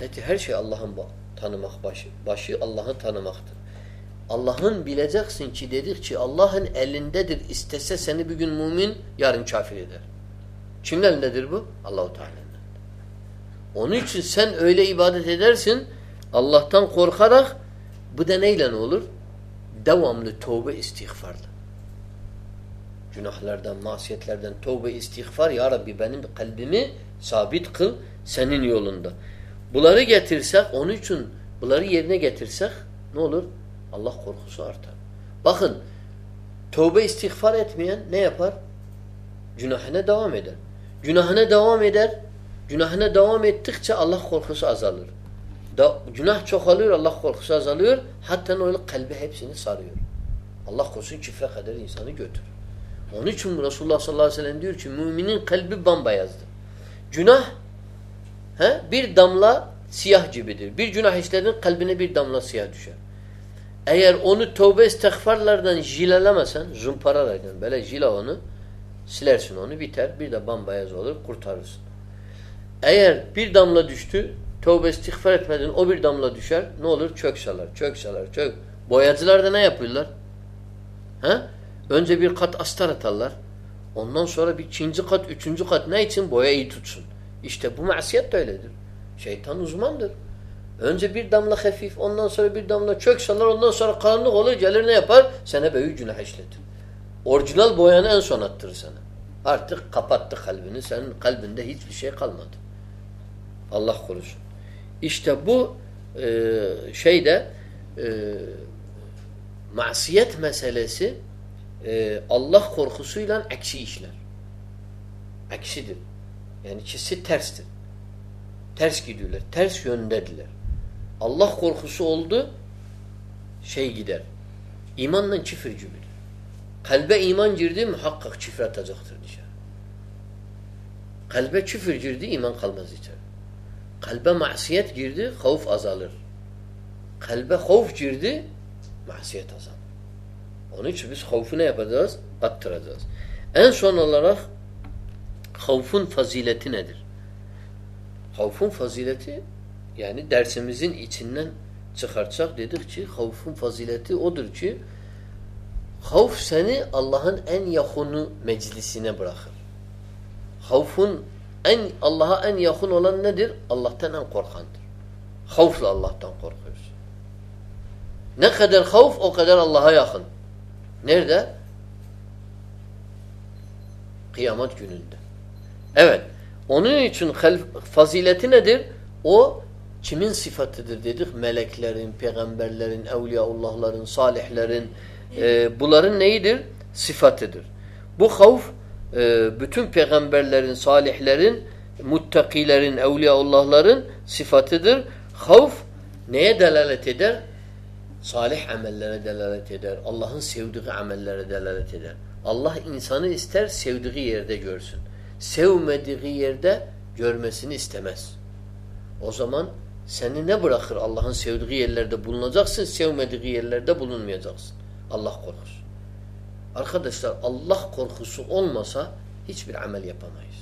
Dedi her şey Allah'ın tanımak başı. Başı Allah'ı tanımaktır. Allah'ın bileceksin ki dedikçe Allah'ın elindedir. İstese seni bir gün mümin, yarın kafir eder. Kimin elindedir bu? Allahu Teala'nın. Onun için sen öyle ibadet edersin, Allah'tan korkarak bu da neyle olur? Devamlı tövbe istiğfarla. Günahlardan, masiyetlerden tövbe istiğfar. Ya Rabbi benim kalbimi sabit kıl senin yolunda. Bunları getirsek, onun için bunları yerine getirsek ne olur? Allah korkusu artar. Bakın, tövbe istiğfar etmeyen ne yapar? Günahına devam eder. Günahına devam eder. Günahına devam ettikçe Allah korkusu azalır. Da, günah çoğalıyor, Allah korkusu azalıyor. Hatta öyle kalbi hepsini sarıyor. Allah korkusu çifre kadar insanı götürür. Onun için Resulullah sallallahu aleyhi ve sellem diyor ki müminin kalbi bambayazdır. Günah he, bir damla siyah gibidir. Bir günah işledin kalbine bir damla siyah düşer. Eğer onu tövbe istiğfarlardan jilelemesen, zımparalardan böyle jile onu, silersin onu biter. Bir de bambayaz olur kurtarırsın. Eğer bir damla düştü, tövbe istiğfar etmedin o bir damla düşer. Ne olur? Çök salar, çök salar, çök. Boyacılar da ne yapıyorlar? He? Önce bir kat astar atarlar. Ondan sonra bir ikinci kat, üçüncü kat ne için? Boya iyi tutsun. İşte bu masiyet de öyledir. Şeytan uzmandır. Önce bir damla hafif, ondan sonra bir damla çök salar, ondan sonra karanlık olur, gelir ne yapar? Sana büyük günah işletir. Orijinal boyanı en son attırır sana. Artık kapattı kalbini, senin kalbinde hiçbir şey kalmadı. Allah korusun. İşte bu e, şeyde e, masiyet meselesi e, Allah korkusuyla aksi işler. Aksidir. Yani ikisi terstir. Ters gidiyorlar. Ters yöndediler. Allah korkusu oldu şey gider. İmanla çifir gibidir. Kalbe iman girdi muhakkak çifir atacaktır dışarı. Kalbe çifir girdi iman kalmaz içeri. Kalbe masiyet girdi havf azalır. Kalbe havf girdi masiyet azalır. Onun için biz havfu ne yapacağız? Attıracağız. En son olarak havfun fazileti nedir? Havfun fazileti yani dersimizin içinden çıkartacak dedik ki havfun fazileti odur ki havf seni Allah'ın en yakını meclisine bırakır. Havfun en Allah'a en yakın olan nedir? Allah'tan en korkandır. Havfla Allah'tan korkuyoruz. Ne kadar havf o kadar Allah'a yakın. Nerede? Kıyamet gününde. Evet. Onun için fazileti nedir? O kimin sıfatıdır dedik? Meleklerin, peygamberlerin, evliyaullahların, salihlerin e, bunların neyidir? Sıfatıdır. Bu havf e, bütün peygamberlerin, salihlerin, muttakilerin, evliyaullahların sıfatıdır. Havf neye delalet eder? Salih amellere delalet eder. Allah'ın sevdiği amellere delalet eder. Allah insanı ister sevdiği yerde görsün. Sevmediği yerde görmesini istemez. O zaman seni ne bırakır? Allah'ın sevdiği yerlerde bulunacaksın, sevmediği yerlerde bulunmayacaksın. Allah korkusu. Arkadaşlar Allah korkusu olmasa hiçbir amel yapamayız.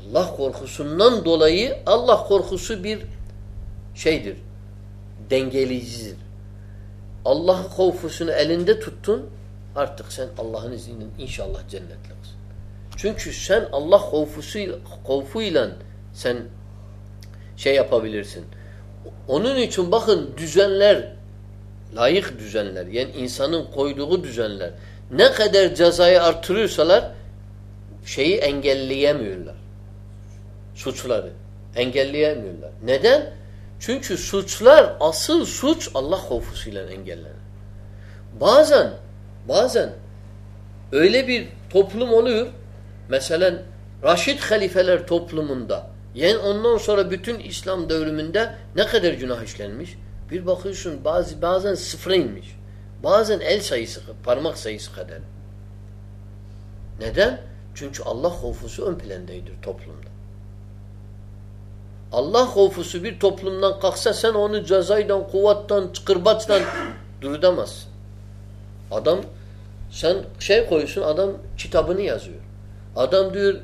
Allah korkusundan dolayı Allah korkusu bir şeydir. Dengeleyicidir. Allah korkusunu elinde tuttun artık sen Allah'ın izniyle inşallah cennetliksin. Çünkü sen Allah korkusuyla, korkuyla sen şey yapabilirsin. Onun için bakın düzenler layık düzenler yani insanın koyduğu düzenler ne kadar cezayı artırıyorsalar şeyi engelleyemiyorlar. Suçları engelleyemiyorlar. Neden? Çünkü suçlar asıl suç Allah korkusuyla engellenir. Bazen bazen öyle bir toplum oluyor mesela Raşid halifeler toplumunda yani ondan sonra bütün İslam devriminde ne kadar günah işlenmiş? Bir bakıyorsun bazı bazen sıfıra inmiş. Bazen el sayısı, parmak sayısı kadar. Neden? Çünkü Allah korkusu ön plandaydır toplumda. Allah korkusu bir toplumdan kalksa sen onu cezayla, kuvvettan, kırbaçla durdamazsın. Adam sen şey koyuyorsun adam kitabını yazıyor. Adam diyor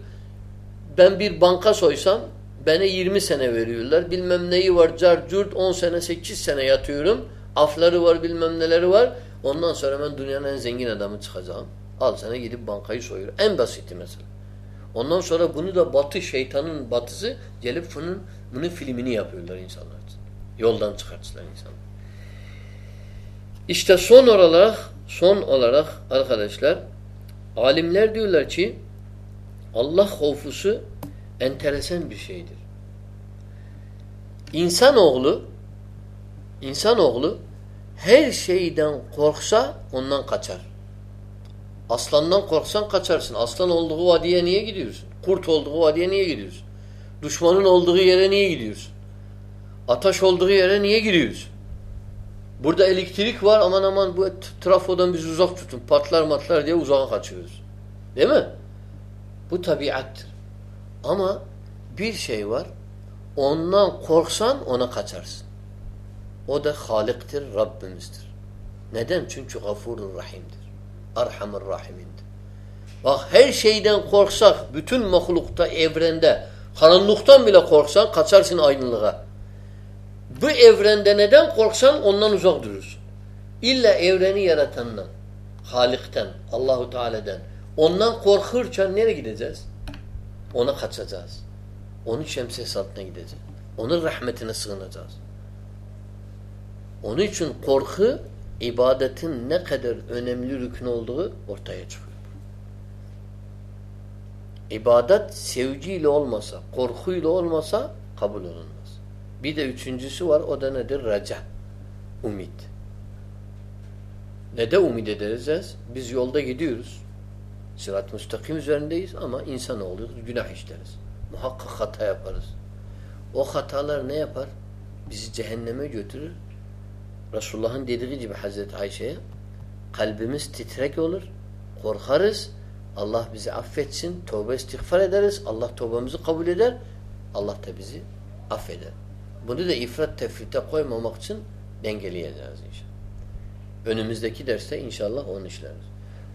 ben bir banka soysam bana 20 sene veriyorlar. Bilmem neyi var car curt 10 sene 8 sene yatıyorum. Afları var bilmem neleri var. Ondan sonra ben dünyanın en zengin adamı çıkacağım. Al sana gidip bankayı soyuyor. En basiti mesela. Ondan sonra bunu da batı şeytanın batısı gelip bunun, bunun filmini yapıyorlar insanlar. Yoldan çıkarttılar insanlar. İşte son olarak son olarak arkadaşlar alimler diyorlar ki Allah korkusu enteresan bir şeydir. İnsanoğlu insanoğlu her şeyden korksa ondan kaçar. Aslandan korksan kaçarsın. Aslan olduğu vadiye niye gidiyorsun? Kurt olduğu vadiye niye gidiyorsun? Düşmanın olduğu yere niye gidiyorsun? Ataş olduğu yere niye gidiyorsun? Burada elektrik var aman aman bu trafodan biz uzak tutun. Patlar matlar diye uzağa kaçıyoruz. Değil mi? Bu tabiattır. Ama bir şey var. Ondan korksan ona kaçarsın. O da Halik'tir, Rabbimizdir. Neden? Çünkü gafurur rahimdir. Arhamur rahimindir. Bak her şeyden korksak, bütün mahlukta, evrende, karanlıktan bile korksan kaçarsın aydınlığa. Bu evrende neden korksan ondan uzak durursun. İlla evreni yaratandan, Halik'ten, Allahu Teala'dan. Ondan korkurken nereye gideceğiz? Ona kaçacağız. Onun şemsiyesi altına gideceğiz. Onun rahmetine sığınacağız. Onun için korku ibadetin ne kadar önemli rükün olduğu ortaya çıkıyor. İbadet sevgiyle olmasa, korkuyla olmasa kabul olunmaz. Bir de üçüncüsü var, o da nedir? Raca. Umid. Ne de umid edeceğiz? Biz yolda gidiyoruz. Sırat-ı müstakim üzerindeyiz ama insan oluyoruz, günah işleriz. Muhakkak hata yaparız. O hatalar ne yapar? Bizi cehenneme götürür. Resulullah'ın dediği gibi Hazreti Ayşe'ye kalbimiz titrek olur, korkarız. Allah bizi affetsin, tövbe istiğfar ederiz. Allah tövbemizi kabul eder. Allah da bizi affeder. Bunu da ifrat tefrite koymamak için dengeleyeceğiz inşallah. Önümüzdeki derste inşallah onu işleriz.